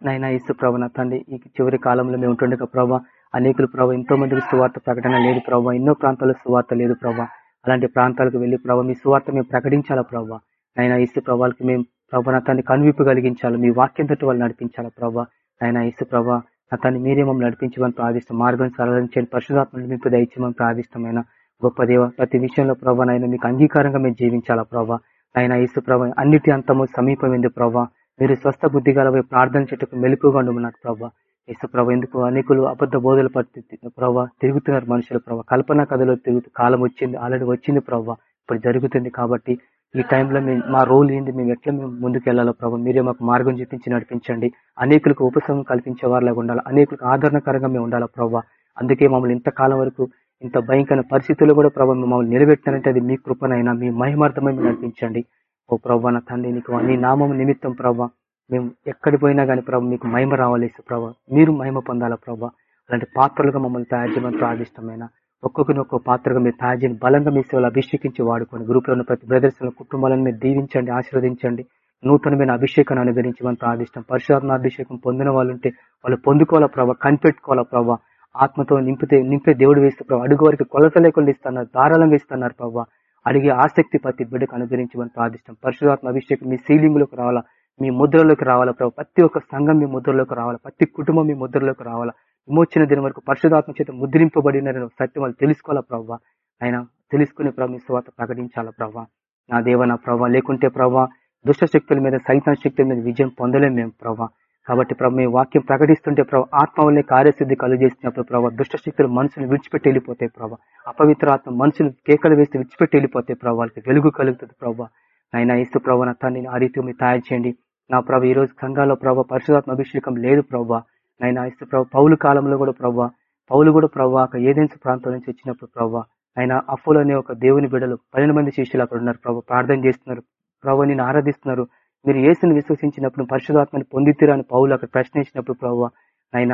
నైనా ఇసు ప్రభా నా తండ్రి ఈ చివరి కాలంలో మేము ఉంటుండగా ప్రభా అనేకులు ప్రభావ ఎంతో మందికి సువార్త ప్రకటన లేదు ప్రభావ ఎన్నో ప్రాంతాల్లో సువార్త లేదు ప్రభా. అలాంటి ప్రాంతాలకు వెళ్ళి ప్రభావ మీ సువార్త మేము ప్రకటించాలా ప్రభా? నైనా ఇసు ప్రభావాలకి మేము ప్రభా నా తండ్రి కనువిప్పు కలిగించాలి? మీ వాక్యం తట్టు వాళ్ళు నడిపించాలా ప్రభా? నైనా ఇసు ప్రభా నా తండ్రి మీరే మమ్మల్ని నడిపించమని ప్రార్థిస్తాం. మార్గం సరళించండి పరిశుధాత్మ నడిపింపు దయచేమని ప్రార్థిస్తామైనా గొప్ప దేవ ప్రతి విషయంలో ప్రభా నైనా మీకు అంగీకారంగా మేము జీవించాలా ప్రభా? ఆయన ఇసు ప్రభా అన్నిటి అంతము సమీపమైంది ప్రభా? మీరు స్వస్థ బుద్ధి గలవై ప్రార్థన చెట్టుకు మెలుపుగా ఉండమన్నారు ప్రభా. యేసు ప్రభా ఎందుకు అనేకులు అబద్ధ బోధలు పట్టి ప్రభావ తిరుగుతున్నారు మనుషులు ప్రభా. కల్పన కథలో తిరుగుతూ కాలం వచ్చింది ఆల్రెడీ వచ్చింది ప్రభా. ఇప్పుడు జరుగుతుంది కాబట్టి ఈ టైంలో మా రోల్ ఏంది? మేము ఎట్లా మేము ముందుకు వెళ్ళాలో ప్రభావ మీరే మాకు మార్గం చూపించి నడిపించండి. అనేకులకు ఉపశమనం కల్పించే వారిలాగా ఉండాలి? అనేకులకు ఆదరణకరంగా మేము ఉండాలా ప్రభావ అందుకే మమ్మల్ని ఇంతకాలం వరకు ఇంత భయంకర పరిస్థితుల్లో కూడా ప్రభావ మమ్మల్ని నిలబెట్టారంటే అది మీ కృపనైనా మీ మహిమార్థమై నడిపించండి. ఓ ప్రభా నా తండ్రి నీకు నీ నామం నిమిత్తం ప్రభా మేము ఎక్కడి పోయినా కానీ ప్రభా మీకు మహిమ రావాలి ప్రభా మీరు మహిమ పొందాలా ప్రభా? అలాంటి పాత్రలుగా మమ్మల్ని తయారు చేయమని ప్రార్థిష్టమైన ఒక్కొక్కరిని ఒక్కొక్క పాత్రగా మీరు తయారు చేయని బలంగా మీ సేవలు అభిషేకించి వాడుకోండి. గ్రూప్లో ఉన్న ప్రతి బ్రదర్స్ కుటుంబాలను మీరు దీవించండి ఆశీర్వదించండి. నూతనమైన అభిషేకాన్ని అనుగ్రహించమని ప్రార్థిష్టం. పరిశోధన అభిషేకం పొందిన వాళ్ళు ఉంటే వాళ్ళు పొందుకోవాలా ప్రభావ కనిపెట్టుకోవాలా ప్రభావ ఆత్మతో నింపితే నింపే దేవుడు వేస్తే ప్రభావ అడుగు వారికి కొలత లేకుండా ఇస్తున్నారు ధారాళంగా ఇస్తున్నారు ప్రభావ అడిగే ఆసక్తి ప్రతి బిడ్డకు అనుగ్రహించమని ప్రార్థిష్టం. పరిశుధాత్మ అభిషేకం మీ సీలింగ్లోకి రావాలా? మీ ముద్రలోకి రావాలా ప్రభు? ప్రతి ఒక్క సంఘం మీ ముద్రలోకి రావాలా? ప్రతి కుటుంబం మీ ముద్రలోకి రావాలా? విమోచన దినం వరకు పరిశుధాత్మ చేత ముద్రింపబడిన సత్యం వాళ్ళు తెలుసుకోవాలా ప్రభావ ఆయన తెలుసుకునే ప్రభు మీ స్వాత ప్రకటించాలా ప్రభావ నా దేవ నా ప్రభావ లేకుంటే ప్రభావ దుష్ట శక్తుల మీద సైతం శక్తుల మీద విజయం పొందలేం మేము ప్రభావ కాబట్టి ప్రభు మీ వాక్యం ప్రకటిస్తుంటే ప్రభు ఆత్మ వల్లే కార్యసిద్ధి కలుగజేసినప్పుడు ప్రభావ దుష్టశక్తులు మనుషులు విడిచిపెట్టి వెళ్ళిపోతాయి ప్రభావ అపవిత్ర ఆత్మ మనుషులు కేకలు వేస్తే విడిచిపెట్టి వెళ్ళిపోతాయి ప్రభావ వాళ్ళకి వెలుగు కలుగుతుంది ప్రభావ నైనా ఇస్తూ ప్రభు నా తండ్రి ఆ రీతి మీరు తయారు చేయండి. నా ప్రభు ఈ రోజు సంఘాల్లో ప్రభావ పరిశుధాత్మ అభిషేకం లేదు ప్రభావ నైనా ఇస్తూ ప్రభు పౌలు కాలంలో కూడా ప్రభావ పౌలు కూడా ప్రభావ ఏదెన్స్ ప్రాంతం నుంచి వచ్చినప్పుడు ప్రభావ ఆయన అఫోలు అనే ఒక దేవుని బిడలు పన్నెండు మంది శిష్యులు అక్కడ ఉన్నారు ప్రభు ప్రార్థన చేస్తున్నారు. ప్రభు నేను ఆరాధిస్తున్నారు. మీరు ఏసుని విశ్వసించినప్పుడు పరిశుధాత్మని పొందితిరని పౌలు అక్కడ ప్రశ్నించినప్పుడు ప్రభావ ఆయన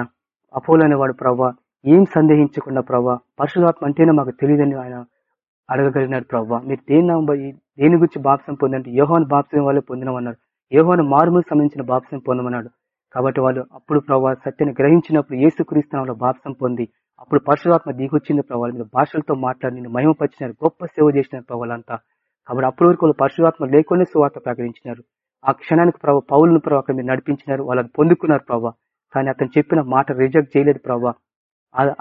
అపోలో అనేవాడు ప్రవ్వ ఏం సందేహించకుండా ప్రభావ పరిశుధాత్మ అంటేనే మాకు తెలియదని ఆయన అడగగలిగినాడు ప్రభావ మీరు దేని దేని గురించి బాప్సం పొందంటే యోహాన్ బాప్సం వాళ్ళే పొందినమన్నారు యోహాను మారుమూలు సంబంధించిన బాప్సం పొందమన్నాడు. కాబట్టి వాళ్ళు అప్పుడు ప్రభావ సత్యని గ్రహించినప్పుడు ఏసుక్రీస్తున్న వాళ్ళ బాప్సం పొంది అప్పుడు పరశురాత్మ దిగొచ్చింది ప్రభావ మీరు భాషలతో మాట్లాడి నేను మహిమపరిచినారు గొప్ప సేవ చేసినారు ప్రభావాలంతా కాబట్టి అప్పటి వరకు వాళ్ళు పరశురాత్మ లేకుండా సువార్త ప్రకటించినారు. ఆ క్షణానికి ప్రభావ పౌలను ప్రభు అక్కడ మీరు నడిపించినారు వాళ్ళని పొందుకున్నారు ప్రభావ కానీ అతను చెప్పిన మాట రిజెక్ట్ చేయలేదు ప్రభావ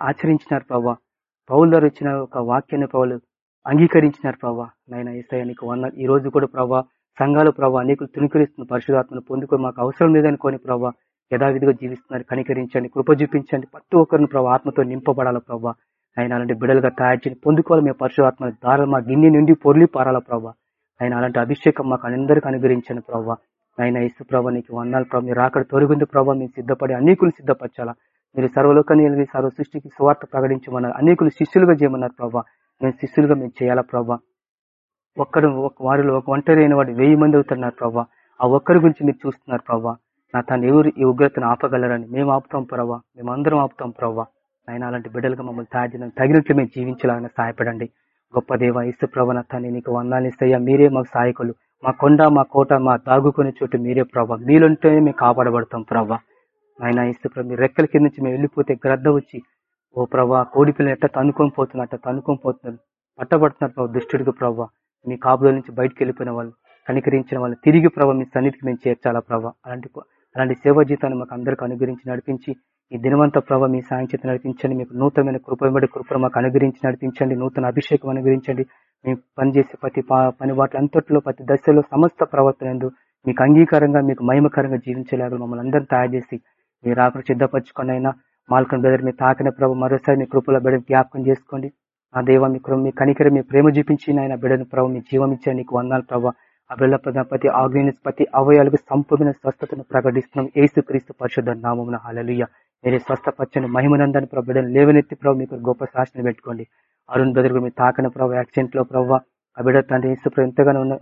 ఆచరించినారు ప్రభావ పౌల ద్వారా ఇచ్చిన ఒక వాక్యాన్ని పౌలు అంగీకరించినారు ప్రభావ నాయన ఏసయ్య నీకు వన్న ఈ రోజు కూడా ప్రభావ సంఘాలు ప్రభావ అనేకులు తునికరిస్తున్న పరిశుధాత్మను పొందుకొని మాకు అవసరం లేదనుకోని ప్రభావ యథావిధిగా జీవిస్తున్నారు. కనికరించండి కృప చూపించండి. ప్రతి ఒక్కరిని ప్రభావ ఆత్మతో నింపబడాల ప్రభావ ఆయన అలాంటి బిడలుగా తయారు చేసి పొందుకోవాలి మేము పరిశుధాత్మ దారాలు మా గిన్నె నుండి పొర్లి పారాల ప్రభావ ఆయన అలాంటి అభిషేకం మాకు అందరికీ అనుగ్రహించండి ప్రభావ ఆయన ఇసు ప్రభావ నీకు వందాలు ప్రభావ మీరు అక్కడ తొలగింది ప్రభావ మీరు సిద్ధపడి అనేకులు సిద్ధపరచాలా. మీరు సర్వలోకాన్ని సర్వ సృష్టికి సువార్త ప్రకటించమన్నారు అనేకులు శిష్యులుగా చేయమన్నారు ప్రభావ మేము శిష్యులుగా మేము చేయాలా ప్రభావ ఒక్కడు ఒక వారిలో ఒక ఒంటరి అయిన వాడు వెయ్యి మంది అవుతున్నారు ప్రభా ఆ ఒక్కరి గురించి మీరు చూస్తున్నారు ప్రభా నా తను ఎవరు ఈ ఉగ్రతను ఆపగలరని మేము ఆపుతాం ప్రభా మేమందరం ఆపుతాం ప్రభా ఆయన అలాంటి బిడ్డలుగా మమ్మల్ని తయారు చేయడం తగినట్లు మేము జీవించాలని సహాయపడండి. గొప్ప దేవ ఇసు ప్రభన నీకు వందాలిస్తయ్యా మీరే మాకు సహాయకులు. మా కొండ మా కోట మా దాగుకునే చోటు మీరే ప్రభా. మీలుంటేనే మేము కాపాడబడతాం ప్రభా. ఆయన ఇసు ప్రభు మీ రెక్కల కింద నుంచి మేము వెళ్ళిపోతే గ్రద్ద వచ్చి ఓ ప్రభా కోడి పిల్లలు ఎట్ట తనుకొని పోతున్నారు అట్ట తనుకొని పోతున్నారు. పట్టబడుతున్నారు ప్రభావ దుష్టుడికి ప్రభా. మీ కాపుల నుంచి బయటకు వెళ్ళిపోయిన వాళ్ళు కనికరించిన వాళ్ళు తిరిగి ప్రభావ మీ సన్నిధికి మేము చేర్చాలా ప్రభా? అలాంటి అలాంటి సేవా జీతాన్ని మాకు అందరికీ అనుగ్రహించి నడిపించి ఈ దినవంత ప్రభావ మీ సాయం చేత నడిపించండి. మీకు నూతనమైన కృపబడి కృపను మాకు అనుగ్రహించి నడిపించండి. నూతన అభిషేకం అనుగ్రహించండి. మేము పనిచేసే ప్రతి పని వాటి అంతట్లో ప్రతి దశలో సమస్త ప్రవర్తన మీకు అంగీకారంగా మీకు మహిమకరంగా జీవించేలాగా మమ్మల్ని అందరినీ తయారు చేసి మీరు ఆకలి సిద్ధపరచుకొని అయినా మాల్కన్ బ్రదర్ మీ తాకిన ప్రభు మరోసారి మీ కృపల బిడ్డ జ్ఞాపకం చేసుకోండి. ఆ దేవ మీ కృప మీ కనికర మీ ప్రేమ చూపించి ఆయన బిడ్డను ప్రభు మీ జీవం ఇచ్చే నీకు వందాలు ప్రభావ ఆ బిడ్డ ప్రతి ఆగ్నేయ ప్రతి అవయాలకు సంపూర్ణ స్వస్థతను ప్రకటిస్తున్నాం. ఏసు క్రీస్తు పరిశుద్ధ నామమున. హలలుయ మీరే స్వస్థపచ్చని మహిమనందని ప్రభు. బిడ్డను లేవనెత్తి ప్రభు మీకు గొప్ప శాసన పెట్టుకోండి. అరుణ్ బెదర్ మీ తాకిన ప్రభు యాక్సిడెంట్లో ప్రభు. ఆ బిడ్డ తండ్రి యేసు ప్రభు ఎంతగానో ఉన్న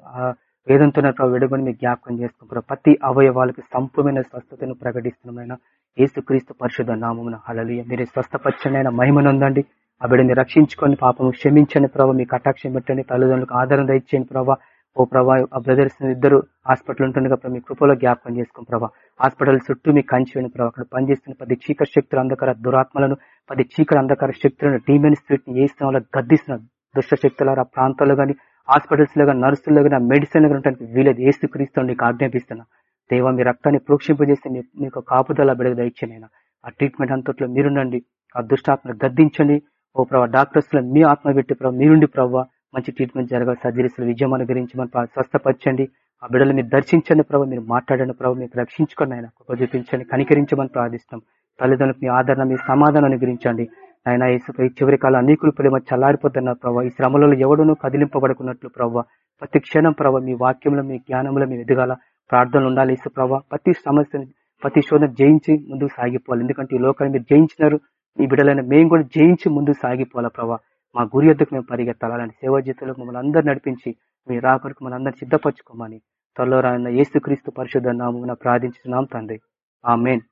వేదంతో ప్రభు విడగొని మీకు జ్ఞాపకం చేసుకుంటారు ప్రతి అవయవాలకు సంపూర్ణమైన స్వస్థతను ప్రకటిస్తున్నామైనా ఏసుక్రీస్తు పరిశుద్ధ నామమున. హలలుయ మీరే స్వస్థపచ్చనైన అయినా ఆ బిడ్డని రక్షించుకొని పాపము క్షమించండి ప్రభావ మీ కటాక్షం పెట్టండి. తల్లిదండ్రులకు ఆదరణ దయచేయండి ప్రభావ ఓ ప్రభా ఆ బ్రదర్స్ ఇద్దరు హాస్పిటల్ ఉంటుండగా మీ కృపలో జ్ఞాపకం చేసుకోండి ప్రభా. హాస్పిటల్ చుట్టూ మీకు కంచి ప్రభావ అక్కడ పనిచేస్తున్న పది చీకర శక్తులు అంధకార దురాత్మలను పది చీకర అంధకార శక్తులను డీమెన్ స్వీట్ని ని వేస్తున్న వాళ్ళకి గద్దిస్తున్న దుష్ట శక్తుల ఆ ప్రాంతాల్లో కానీ హాస్పిటల్స్లో కానీ నర్సుల్లో కానీ మెడిసిన్ ఉండడానికి వీలేదు ఏసు క్రీస్తు నీకు ఆజ్ఞాపిస్తున్నా. దేవ మీ రక్తాన్ని ప్రోక్షింపజేసి మీకు కాపుదల బిడగ దయచేనైనా ఆ ట్రీట్మెంట్ అంతట్లో మీరుండండి ఆ దుష్టాత్మను గద్దించండి. ఓ ప్రభావ డాక్టర్స్లో మీ ఆత్మ పెట్టి ప్రభావ మీరుండి ప్రభావ మంచి ట్రీట్మెంట్ జరగాలి. సర్జరీస్ విజయం అనుగ్రహించమని స్వస్థపరచండి. ఆ బిడ్డలు మీరు దర్శించండి ప్రభావ మీరు మాట్లాడండి ప్రభు. మీకు రక్షించుకోండి ఆయన. కృప చూపించండి. కనికరించమని ప్రార్థిస్తాం. తల్లిదండ్రులకు మీ ఆదరణ మీ సమాధానం అనుగ్రహించండి. ఆయన ఈ చివరి కాలం అనేకులు ప్రేమ చల్లారిపోతున్నారు ప్రభావ ఈ శ్రమలలో ఎవడునూ కదిలింపబడుకున్నట్లు ప్రభావ ప్రతి క్షణం ప్రభావ మీ వాక్యంలో మీ జ్ఞానంలో మీరు ఎదగాల. ప్రార్థనలు ఉండాలి ఇసు ప్రభావ ప్రతి సమస్యను ప్రతి శోధన జయించి ముందుకు సాగిపోవాలి. ఎందుకంటే ఈ లోకాన్ని మీరు జయించినారు. ఈ బిడ్డలైన మేము కూడా జయించి ముందుకు సాగిపోవాలా ప్రభావ మా గురి ఎద్దుకు మేము పరిగెత్తాలి అలాంటి సేవా జీతంలో మమ్మల్ని అందరు నడిపించి మీ రాకరికి మమ్మల్ని అందరిని సిద్ధపరచుకోమని త్వరలో రాయన్న ఏసుక్రీస్తు పరిశుద్ధ నామం ప్రార్థించున్నాం తండ్రి. ఆ మెయిన్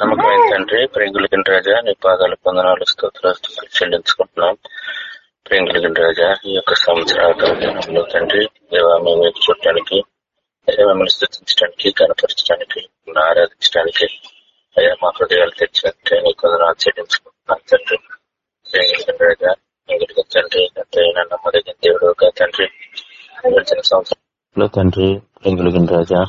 నమ్మకమైన తండ్రి ప్రేంగులకి రాజా నీ పాదాలు పొందనాలు స్తోత్రాలు చెల్లించుకుంటున్నాం. ప్రేంగులకి రాజా ఈ యొక్క సంవత్సరాలు తండ్రి దేవా మేము చూడటానికి మిమ్మల్ని స్థుతించడానికి కనపరచడానికి ఆరాధించడానికి అయ్యా మా హృదయాలు తెచ్చినట్టే నీ కొందరు చెల్లించుకుంటున్నాను తండ్రి తండ్రి నమ్మదగిన తండ్రి. గడిచిన సంవత్సరంలో తండ్రి ప్రేంగులకి రాజా.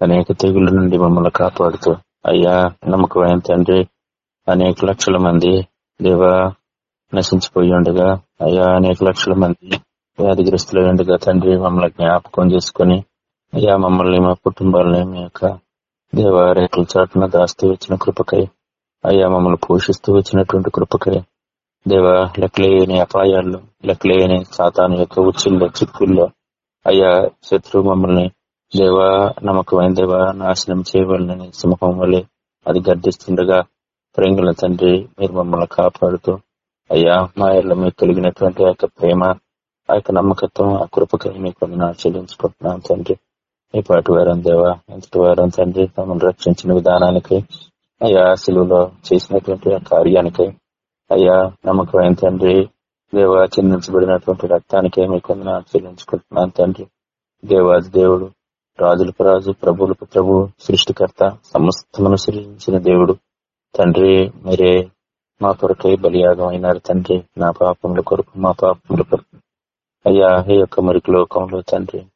అనేక తెగుళ్ళ నుండి మమ్మల్ని కాపాడుతూ అయ్యా నమ్మకమైన తండ్రి అనేక లక్షల మంది దేవ నశించిపోయి ఉండగా అయ్యా అనేక లక్షల మంది వ్యాధిగ్రస్తులు ఉండగా తండ్రి మమ్మల్ని జ్ఞాపకం చేసుకుని అయ్యా మమ్మల్ని మా కుటుంబాలని మీ యొక్క దేవ రేకుల చాటున దాస్తూ వచ్చిన కృపకై అయ్యా మమ్మల్ని పోషిస్తూ వచ్చినటువంటి కృపకై దేవ లెక్కలేని అపాయాల్లో లెక్కలేని సాతాను యొక్క ఉచ్చుల్లో చిక్కుల్లో అయ్యా శత్రువు మమ్మల్ని దేవా నమ్మకమైన దేవా నాశనం చేయవాలని సింహం వల్లే అది గర్దిస్తుండగా ప్రేంగుల తండ్రి మీరు మమ్మల్ని కాపాడుతూ అయ్యా మా ఇళ్ళ మీకు కలిగినటువంటి ఆ ప్రేమ ఆ యొక్క నమ్మకత్వం ఆ కృపకై మీకు చెల్లించుకుంటున్నాం తండ్రి. మీ పాటి వారం దేవా ఎంతటి వారం తండ్రి మమ్మల్ని రక్షించిన విధానానికి అయ్యా సెలవులో చేసినటువంటి ఆ కార్యానికి అయ్యా నమ్మకమైన తండ్రి? దేవా చిందించబడినటువంటి రక్తానికే మీకు చెల్లించుకుంటున్నాను తండ్రి. దేవాది దేవుడు రాజులకు రాజు ప్రభులకు ప్రభు సృష్టికర్త సమస్తమును సృష్టించిన దేవుడు. తండ్రి మీరే మా కొరకై బలియాగం అయినారు తండ్రి. నా పాపముల కొరకు మా పాపముల కొరకు. అయ్యా ఈ యొక్క మురికి లోకంలో తండ్రి.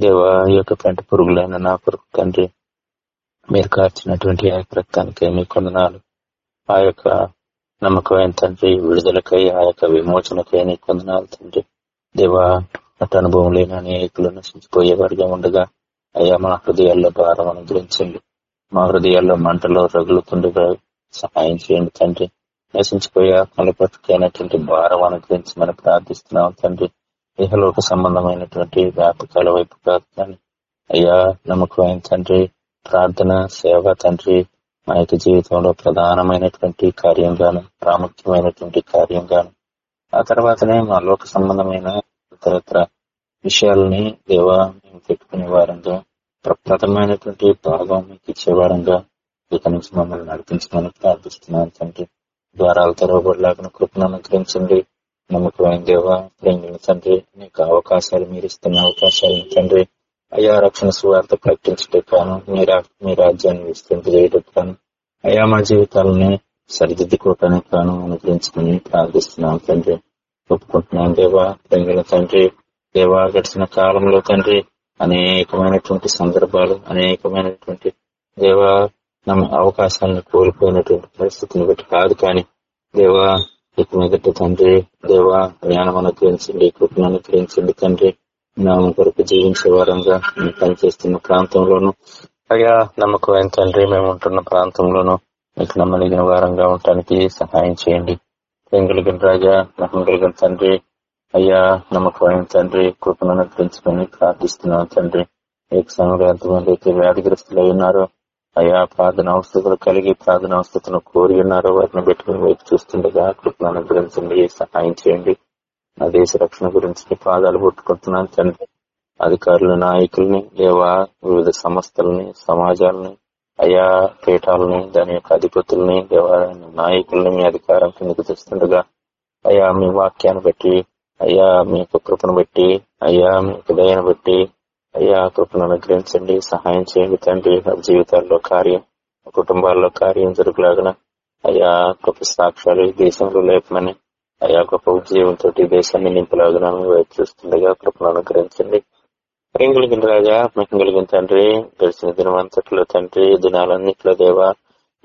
దేవా ఈ యొక్క పెంట పురుగులైన నా కొరకు తండ్రి. మీరు కార్చినటువంటి ఆ యొక్క మీ కొందనాలు. ఆ యొక్క నమ్మకమైన తండ్రి? విడుదలకై ఆ యొక్క విమోచనకై నీ కొందనాలు తండ్రి. దేవా అటు అనుభవం లేని అనేకులు నశించిపోయేవాడిగా ఉండగా అయ్యా మా హృదయాల్లో భారం అనుగ్రహించండి. మా హృదయాల్లో మంటలో రగులుతుండగా సహాయం చేయండి తండ్రి. నశించిపోయే ఆత్మల భారం మనం ప్రార్థిస్తున్నాం తండ్రి. ఇహలోక సంబంధమైనటువంటి వ్యాపకాల వైపు కాదు కానీ అయ్యా నమ్మకమైన తండ్రి? ప్రార్థన సేవ తండ్రి మా యొక్క జీవితంలో ప్రధానమైనటువంటి కార్యంగాను ప్రాముఖ్యమైనటువంటి కార్యంగాను. ఆ తర్వాతనే మా లోక సంబంధమైన ఇతరత్ర విషయాలని దేవా మేము పెట్టుకునే వారంగా ప్రప్రథమైనటువంటి భాగం మీకు ఇచ్చే వారంగా ఇక నుంచి మమ్మల్ని నడిపించమని ప్రార్థిస్తున్నాను తండ్రి. ద్వారాలు తెరవబడిలాగిన కృపను అనుగ్రహించండి. నమ్మకమైన దేవా ప్రేమిని తండ్రి నీకు అవకాశాలు మీరు ఇస్తున్న అవకాశాలను తండ్రి అయా రక్షణ సువార్త ప్రకటించటం కాను మీ మీ రాజ్యాన్ని విస్తృతి చేయడం కాను అయా మా జీవితాలని సరిదిద్దుకోవటానికి కాను అనుగ్రహించమని ప్రార్థిస్తున్నాం తండ్రి. ఒప్పుకుంటున్నాం దేవా తండ్రి తండ్రి. దేవా గడిచిన కాలంలో తండ్రి అనేకమైనటువంటి సందర్భాలు అనేకమైనటువంటి దేవా నమ్మ అవకాశాలను కోల్పోయినటువంటి పరిస్థితిని బట్టి కాదు కానీ దేవా ఇక మీదట తండ్రి దేవా జ్ఞానం అనుగ్రహించండి కృపను అనుగ్రహించండి తండ్రి. నామం కొరకు జీవించే వారంగా మేము పనిచేస్తున్న ప్రాంతంలోను అయ్యా నమ్మకమైన తండ్రి మేము ఉంటున్న ప్రాంతంలోను మీకు నమ్మదగిన వారంగా ఉండటానికి సహాయం చేయండి. కలిగిన రాజా నమ్మకం కలిగిన తండ్రి అయ్యా నమ్మకమైన తండ్రి కృపణను అనుగ్రహించుకొని ప్రార్థిస్తున్నాను తండ్రి. ఏక సమయంలో ఎంతమంది అయితే వ్యాధిగ్రస్తులు ఉన్నారో అయ్యా ప్రార్థన అవస్థలు కలిగి ప్రార్థన అవస్థను కోరి ఉన్నారో వాటిని పెట్టుకుని వైపు చూస్తుండగా కృపణను అనుగ్రహించండి సహాయం చేయండి. నా దేశ రక్షణ గురించి పాదాలు పుట్టుకుంటున్నాను తండ్రి. అధికారులు నాయకుల్ని లేవా వివిధ సంస్థలని సమాజాలని అయా పీఠాలని దాని యొక్క అధిపతుల్ని దేవా నాయకుల్ని మీ అధికారం కిందకు తెస్తుండగా అయ్యా మీ వాక్యాన్ని బట్టి అయ్యా మీ యొక్క కృపను బట్టి అయ్యా మీ యొక్క దయను బట్టి అయ్యా కృపను అనుగ్రహించండి సహాయం చేయండి తండ్రి. జీవితాల్లో కార్యం కుటుంబాల్లో కార్యం జరుగులాగన అయ్యా కృప సాక్ష్యాలు దేశంలో లేపమని అయ్యా గొప్ప ఉద్యోగంతో దేశాన్ని నింపలాగిన వైపు చూస్తుండగా కృపను అనుగ్రహించండి. ప్రేమ కలిగిన రాజా? మీకు కలిగిన తండ్రి. గడిచిన దినం అంతట్లో తండ్రి దినాలన్నింటిలో దేవా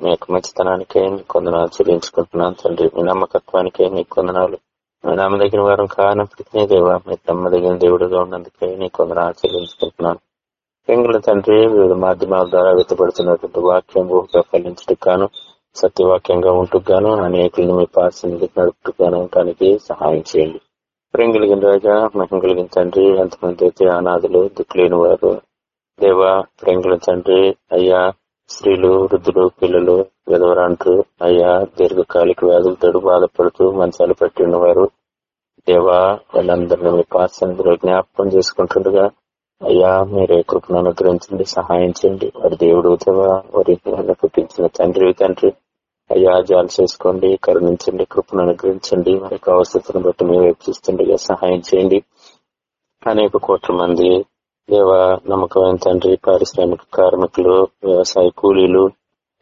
మీ యొక్క మంచితనానికే మీ కొందనాలు చెల్లించుకుంటున్నాను తండ్రి. మీ నమ్మకత్వానికే మీ కొందనాలు. మీ నమ్మదగిన వారం కానప్పటికీ దేవా మీ నమ్మదగిన దేవుడుగా ఉన్నందుకే నీ కొందనాలు చెల్లించుకుంటున్నాను ప్రేంగుల తండ్రి? వివిధ మాధ్యమాల ద్వారా వ్యక్తపడుతున్నటువంటి వాక్యం భూమిగా ఫలించడానికి సత్యవాక్యంగా ఉంటూ గాను అనేకులను మీ పార్శ్వనికి నడుపుతూ గాను దానికి సహాయం చేయండి. ప్రేమ కలిగిన రాజా మహిమ కలిగిన తండ్రి ఎంతమంది అయితే అనాథులు దిక్కులేని వారు. దేవా ప్రేమ కలిగిన తండ్రి అయ్యా స్త్రీలు వృద్ధులు పిల్లలు విధవరాంట్లు అయ్యా దీర్ఘకాలిక వ్యాధులతో బాధపడుతూ మంచాలు పెట్టి ఉన్నవారు. దేవా వాళ్ళందరినీ మీ పార్శ్వంలో జ్ఞాపకం చేసుకుంటుండగా అయ్యా మీరే కృపను అనుగ్రహించండి సహాయం చేయండి. వారి దేవుడు దేవా వారి పుట్టించిన తండ్రి తండ్రి అయ్యా జాలు చేసుకోండి కరుణించండి కృపను అనుగ్రహించండి. మరి యొక్క అవసరతను బట్టి మేము వైపు సహాయం చేయండి. అనేక కోట్ల మంది దేవ నమ్మకమైన తండ్రి పారిశ్రామిక కార్మికులు వ్యవసాయ కూలీలు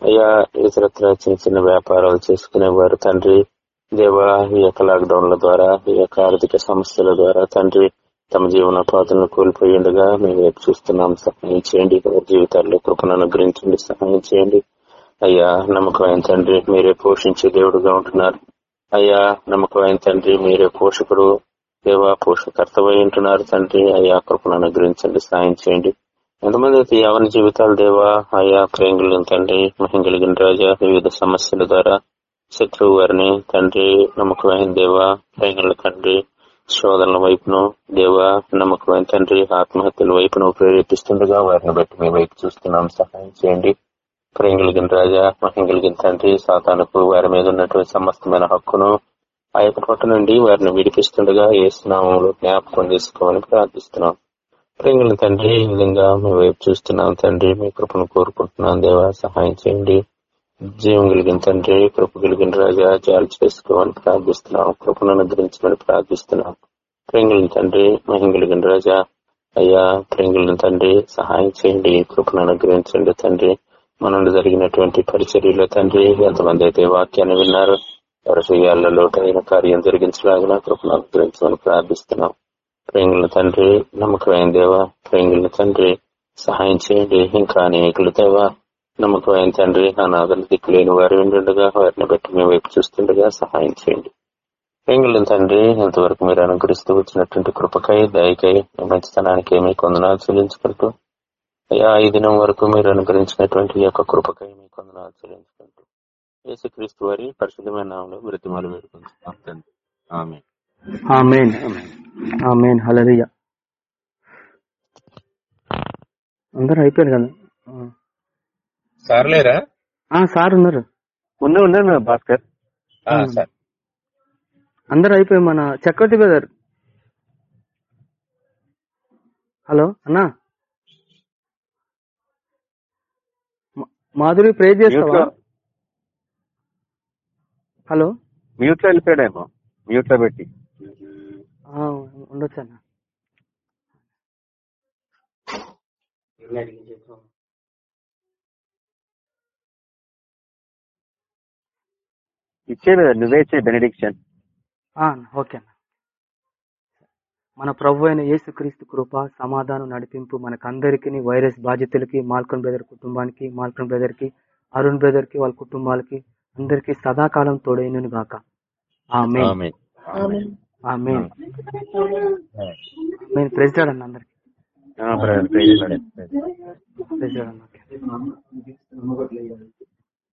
అయ్యా ఇతరత్ర చిన్న చిన్న వ్యాపారాలు చేసుకునేవారు తండ్రి. దేవ ఈ యొక్క లాక్డౌన్ల ద్వారా ఈ యొక్క ఆర్థిక సమస్యల ద్వారా తండ్రి తమ జీవనోపాధులను కోల్పోయి ఉండగా మేము చూస్తున్నాం. సహాయం చేయండి. జీవితాల్లో కృపను అనుగ్రహించండి సహాయం చేయండి. అయ్యా నమ్మకమైన తండ్రి మీరే పోషించే దేవుడుగా ఉంటున్నారు. అయ్యా నమ్మకమైన తండ్రి మీరే పోషకుడు దేవా పోషకర్తవై ఉంటున్నారు తండ్రి. అయ్యా కృపను అనుగ్రహించండి సాయం చేయండి. ఎంతమంది అయితే యవన జీవితాలు దేవా అయ్యా ప్రేంగులు తండ్రి మహిం కలిగిన రాజా వివిధ సమస్యల ద్వారా శత్రువు వారిని తండ్రి నమ్మకమైన దేవా ప్రేంగుల తండ్రి శోధనల వైపును దేవా నమ్మకమైన తండ్రి ఆత్మహత్యల వైపును ప్రేరేపిస్తుండగా వారిని బట్టి మీ వైపు చూస్తున్నాం. సహాయం చేయండి. ప్రేమ కలిగిన రాజా మహిం కలిగిన తండ్రి సాతానుకు వారి మీద ఉన్నటువంటి సమస్తమైన హక్కును ఆ యొక్క పట్ల నుండి వారిని విడిపిస్తుండగా ఏ స్నామంలో జ్ఞాపకం చేసుకోమని ప్రార్థిస్తున్నాం. ప్రేంగుల తండ్రి ఈ విధంగా మీ వైపు చూస్తున్నాం తండ్రి మీ కృపను కోరుకుంటున్నాం. దేవా సహాయం చేయండి. జీవం కలిగిన తండ్రి కృప కలిగిన రాజా జాలు చేసుకోమని ప్రార్థిస్తున్నాం. కృపను అనుగ్రహించమని ప్రార్థిస్తున్నాం. ప్రేంగుల తండ్రి మహిం కలిగిన రాజా అయ్యా ప్రేంగుల తండ్రి సహాయం చేయండి. కృపను అనుగ్రహించండి తండ్రి. మన జరిగినటువంటి పరిచర్యలో తండ్రి ఎంతమంది అయితే వాక్యాన్ని విన్నారు వారి హృదయాల్లో లోటైన కార్యం జరిగించలాగిన కృపను అనుగ్రహించమని ప్రార్థిస్తున్నాం. ప్రేంగుల తండ్రి నమ్మకమైన దేవ ప్రేంగుల తండ్రి సహాయం చేయండి. ఇంకా అనేకులు దేవ నమ్మకమైన తండ్రి అనాథలు దిక్కులేని వారు ఉండగా వారిని బట్టి మేము వైపు చూస్తుండగా సహాయం చేయండి. ప్రేంగుల తండ్రి ఇంతవరకు మీరు అనుగ్రహిస్తూ వచ్చినటువంటి కృపకై దయకై మంచితనానికి మీ కొందనాలు చెల్లించుకుంటూ అయ్యా ఈ దినం వరకు మీరు అనుగ్రహించినటువంటి యొక్క కృపకై మీ కొందనాలు చెల్లించుకుంటూ యేసుక్రీస్తు వారి పరిశుద్ధమైన నామంలో బ్రతిమాలు వేడుకుంటున్నాం తండ్రి. ఆమె ఆమెన్. ఆమెన్. హలరియ అందరూ అయిపోయారు కదా? ఆ. సార్లేరా? ఆ, సార్ ఉన్నారు. ఉన్నా ఉన్నాను భాస్కర్. సార్. అందరూ అయిపోయి మన చక్రవర్తి బ్రదర్. హలో అన్నా మా- మాధురి ప్రే చేస్తావా? హలో? మ్యూట్లో వెళ్ళిపోయాడేమో. మ్యూట్లో పెట్టి. ఉండొచ్చు అన్న. ఇచ్చే నువ్వే ఇచ్చే బెనడిక్షన్ ఓకే అన్న. మన ప్రభు అయిన యేసుక్రీస్తు కృప సమాధానం నడిపింపు మనకందరికి వైరస్ బాధితులకి మాల్కన్ బ్రదర్ కుటుంబానికి మాల్కన్ బ్రదర్కి అరుణ్ బ్రదర్కి వాళ్ళ కుటుంబాలకి అందరికి సదాకాలం తోడైనను గాక. ఆమె ఆమె నేను ప్రెసిడెంట్ అన్న అందరికి. ప్రెసిడెంట్ అన్న.